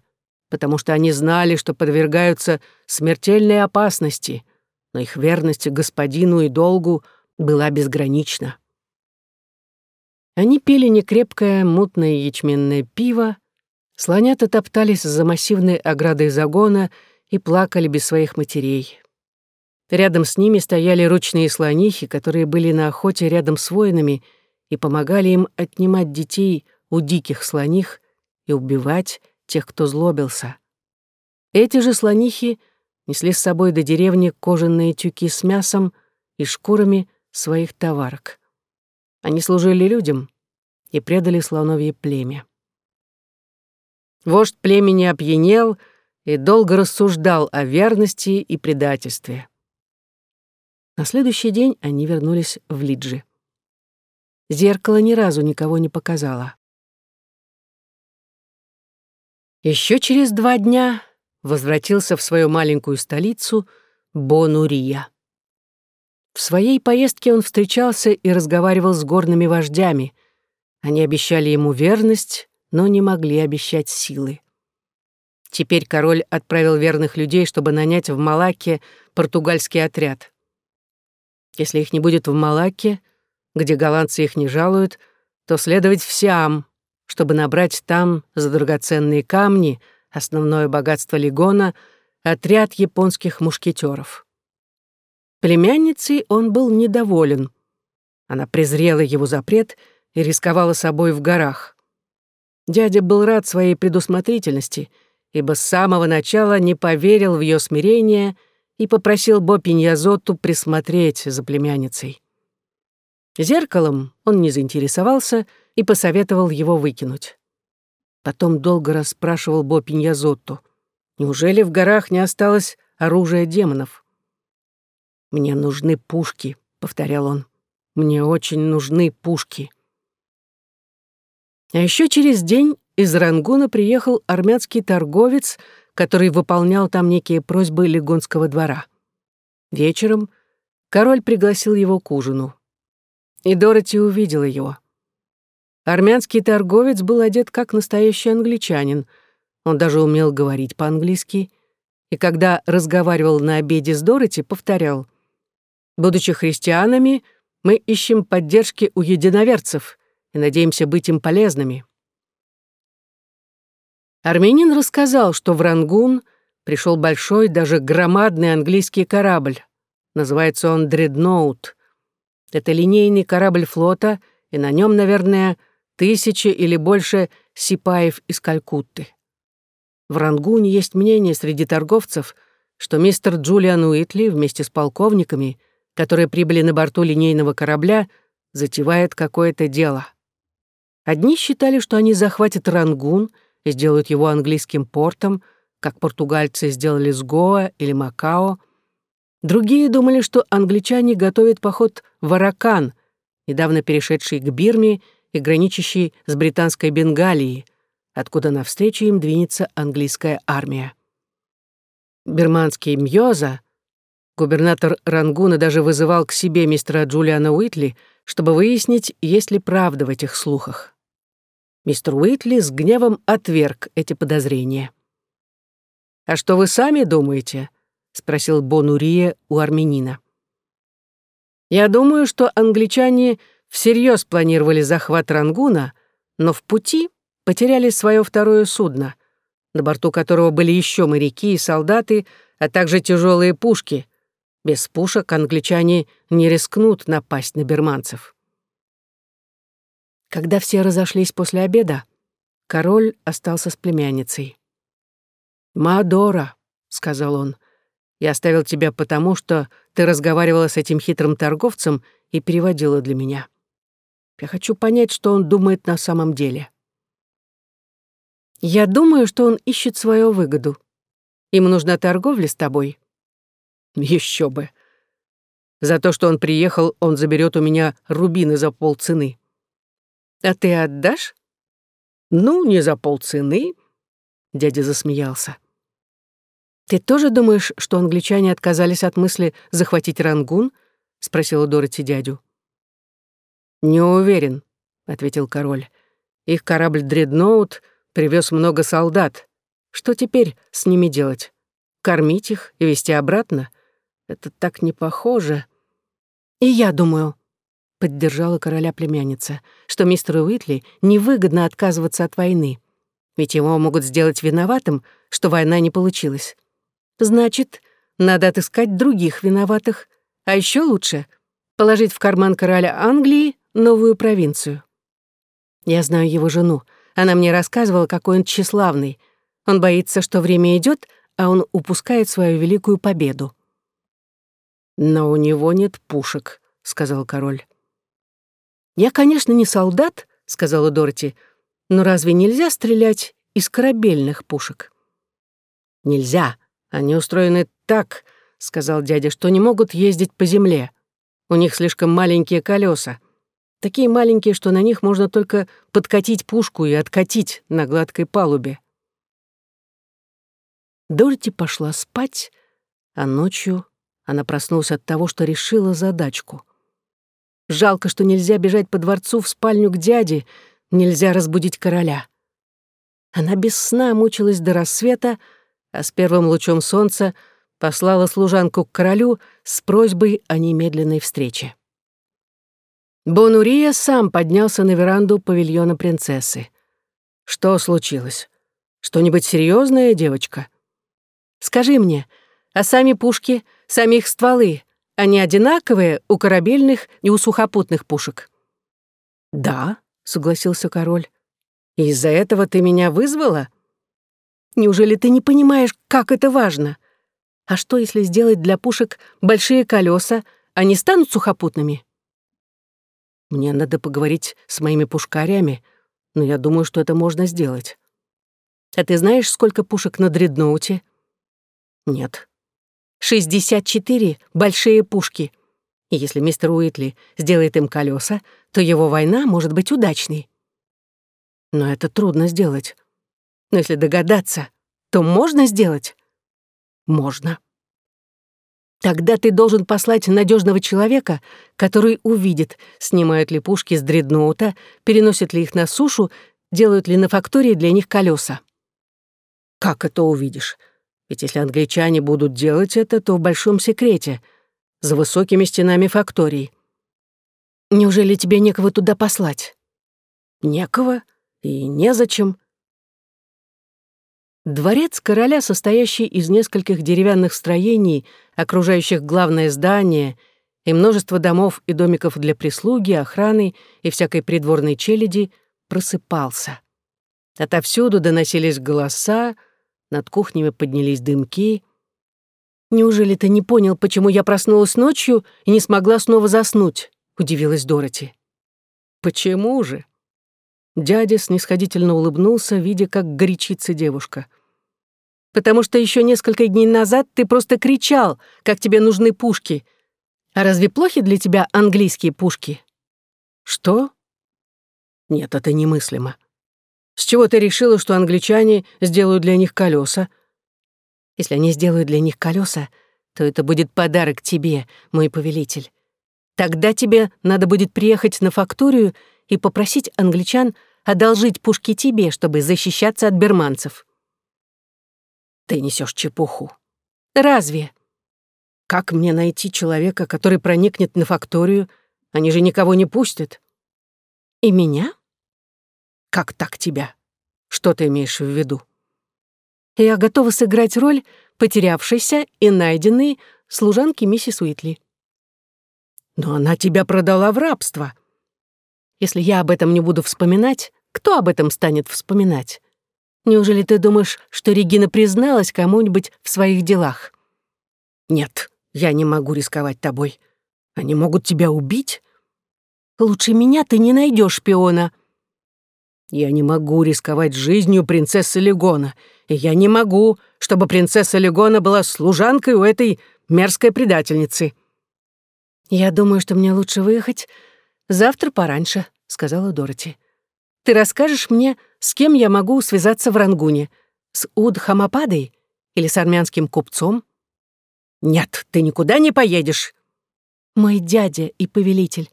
потому что они знали, что подвергаются смертельной опасности, но их верность господину и долгу была безгранична. Они пили некрепкое мутное ячменное пиво, слонята топтались за массивной оградой загона и плакали без своих матерей. Рядом с ними стояли ручные слонихи, которые были на охоте рядом с воинами и помогали им отнимать детей у диких слоних и убивать тех, кто злобился. Эти же слонихи несли с собой до деревни кожаные тюки с мясом и шкурами своих товарок. Они служили людям и предали слоновье племя. Вождь племени опьянел и долго рассуждал о верности и предательстве. На следующий день они вернулись в Лиджи. Зеркало ни разу никого не показало. Еще через два дня возвратился в свою маленькую столицу Бонурия. В своей поездке он встречался и разговаривал с горными вождями. Они обещали ему верность, но не могли обещать силы. Теперь король отправил верных людей, чтобы нанять в Малаке португальский отряд. Если их не будет в Малаке, где голландцы их не жалуют, то следовать в Сиам, чтобы набрать там за драгоценные камни, основное богатство Легона, отряд японских мушкетеров. Племянницей он был недоволен. Она презрела его запрет и рисковала собой в горах. Дядя был рад своей предусмотрительности, ибо с самого начала не поверил в ее смирение — и попросил Бо Пиньязоту присмотреть за племянницей. Зеркалом он не заинтересовался и посоветовал его выкинуть. Потом долго расспрашивал Бо Пиньязоту. Неужели в горах не осталось оружия демонов? «Мне нужны пушки», — повторял он. «Мне очень нужны пушки». А еще через день из Рангуна приехал армянский торговец который выполнял там некие просьбы Легонского двора. Вечером король пригласил его к ужину. И Дороти увидела его. Армянский торговец был одет как настоящий англичанин. Он даже умел говорить по-английски. И когда разговаривал на обеде с Дороти, повторял. «Будучи христианами, мы ищем поддержки у единоверцев и надеемся быть им полезными». Армянин рассказал, что в Рангун пришел большой, даже громадный английский корабль. Называется он «Дредноут». Это линейный корабль флота, и на нем, наверное, тысячи или больше сипаев из Калькутты. В Рангуне есть мнение среди торговцев, что мистер Джулиан Уитли вместе с полковниками, которые прибыли на борту линейного корабля, затевает какое-то дело. Одни считали, что они захватят Рангун — и сделают его английским портом, как португальцы сделали с Гоа или Макао. Другие думали, что англичане готовят поход в Аракан, недавно перешедший к Бирме и граничащий с британской Бенгалией, откуда навстречу им двинется английская армия. Бирманский Мьоза, губернатор Рангуна даже вызывал к себе мистера Джулиана Уитли, чтобы выяснить, есть ли правда в этих слухах. Мистер Уитли с гневом отверг эти подозрения. «А что вы сами думаете?» — спросил Бонурия у армянина. «Я думаю, что англичане всерьез планировали захват Рангуна, но в пути потеряли свое второе судно, на борту которого были еще моряки и солдаты, а также тяжелые пушки, Без пушек англичане не рискнут напасть на берманцев. Когда все разошлись после обеда, король остался с племянницей. «Мадора», — сказал он, — «я оставил тебя потому, что ты разговаривала с этим хитрым торговцем и переводила для меня. Я хочу понять, что он думает на самом деле». «Я думаю, что он ищет свою выгоду. Ему нужна торговля с тобой». Еще бы. За то, что он приехал, он заберет у меня рубины за полцены. А ты отдашь? Ну, не за полцены. Дядя засмеялся. Ты тоже думаешь, что англичане отказались от мысли захватить Рангун? спросила Дороти дядю. Не уверен, ответил король. Их корабль Дредноут привез много солдат. Что теперь с ними делать? Кормить их и везти обратно? Это так не похоже. И я думаю, поддержала короля племянница, что мистеру Уитли невыгодно отказываться от войны. Ведь его могут сделать виноватым, что война не получилась. Значит, надо отыскать других виноватых, а еще лучше — положить в карман короля Англии новую провинцию. Я знаю его жену. Она мне рассказывала, какой он тщеславный. Он боится, что время идет, а он упускает свою великую победу. «Но у него нет пушек», — сказал король. «Я, конечно, не солдат», — сказала Дороти, «но разве нельзя стрелять из корабельных пушек?» «Нельзя. Они устроены так», — сказал дядя, «что не могут ездить по земле. У них слишком маленькие колеса. Такие маленькие, что на них можно только подкатить пушку и откатить на гладкой палубе». Дороти пошла спать, а ночью она проснулась от того, что решила задачку. Жалко, что нельзя бежать по дворцу в спальню к дяде, нельзя разбудить короля. Она без сна мучилась до рассвета, а с первым лучом солнца послала служанку к королю с просьбой о немедленной встрече. Бонурия сам поднялся на веранду павильона принцессы. «Что случилось? Что-нибудь серьезное, девочка?» «Скажи мне, а сами пушки — Сами их стволы, они одинаковые у корабельных и у сухопутных пушек. «Да», — согласился король. «Из-за этого ты меня вызвала?» «Неужели ты не понимаешь, как это важно? А что, если сделать для пушек большие колеса, они станут сухопутными?» «Мне надо поговорить с моими пушкарями, но я думаю, что это можно сделать». «А ты знаешь, сколько пушек на дредноуте?» «Нет». 64 большие пушки. И если мистер Уитли сделает им колеса, то его война может быть удачной. Но это трудно сделать. Но если догадаться, то можно сделать? Можно. Тогда ты должен послать надежного человека, который увидит, снимают ли пушки с дредноута, переносят ли их на сушу, делают ли на фактории для них колеса. Как это увидишь? Ведь если англичане будут делать это, то в большом секрете, за высокими стенами факторий. Неужели тебе некого туда послать? Некого и незачем. Дворец короля, состоящий из нескольких деревянных строений, окружающих главное здание, и множество домов и домиков для прислуги, охраны и всякой придворной челяди, просыпался. Отовсюду доносились голоса, над кухнями поднялись дымки. «Неужели ты не понял, почему я проснулась ночью и не смогла снова заснуть?» — удивилась Дороти. «Почему же?» Дядя снисходительно улыбнулся, видя, как горячится девушка. «Потому что еще несколько дней назад ты просто кричал, как тебе нужны пушки. А разве плохи для тебя английские пушки?» «Что?» «Нет, это немыслимо. С чего ты решила, что англичане сделают для них колеса? Если они сделают для них колеса, то это будет подарок тебе, мой повелитель. Тогда тебе надо будет приехать на факторию и попросить англичан одолжить пушки тебе, чтобы защищаться от берманцев. Ты несешь чепуху. Разве? Как мне найти человека, который проникнет на факторию? Они же никого не пустят. И меня? Как так тебя? Что ты имеешь в виду? Я готова сыграть роль потерявшейся и найденной, служанки миссис Уитли. Но она тебя продала в рабство. Если я об этом не буду вспоминать, кто об этом станет вспоминать? Неужели ты думаешь, что Регина призналась кому-нибудь в своих делах? Нет, я не могу рисковать тобой. Они могут тебя убить. Лучше меня ты не найдешь шпиона. Я не могу рисковать жизнью принцессы Легона, и я не могу, чтобы принцесса Легона была служанкой у этой мерзкой предательницы. Я думаю, что мне лучше выехать завтра пораньше, сказала Дороти. Ты расскажешь мне, с кем я могу связаться в Рангуне? С Уд Хамападой или с армянским купцом? Нет, ты никуда не поедешь. Мой дядя и повелитель,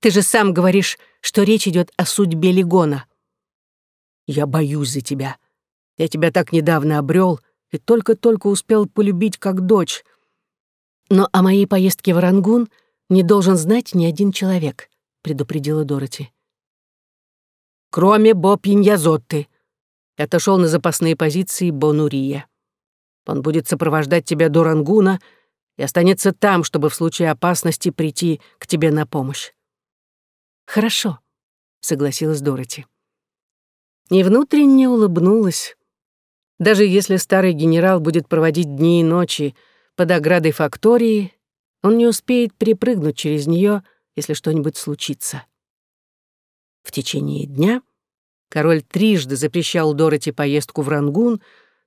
ты же сам говоришь, что речь идет о судьбе Легона. Я боюсь за тебя. Я тебя так недавно обрел и только-только успел полюбить как дочь. Но о моей поездке в Рангун не должен знать ни один человек, предупредила Дороти. Кроме Бо Пиньязотты. Отошел на запасные позиции Бонурия. Он будет сопровождать тебя до Рангуна и останется там, чтобы в случае опасности прийти к тебе на помощь. Хорошо, согласилась Дороти и внутренне улыбнулась. Даже если старый генерал будет проводить дни и ночи под оградой фактории, он не успеет перепрыгнуть через нее, если что-нибудь случится. В течение дня король трижды запрещал Дороти поездку в Рангун,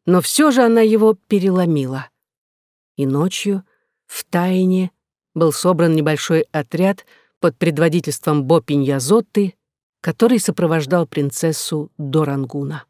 но все же она его переломила. И ночью, в тайне, был собран небольшой отряд под предводительством Бо Пиньязотты, который сопровождал принцессу до Рангуна.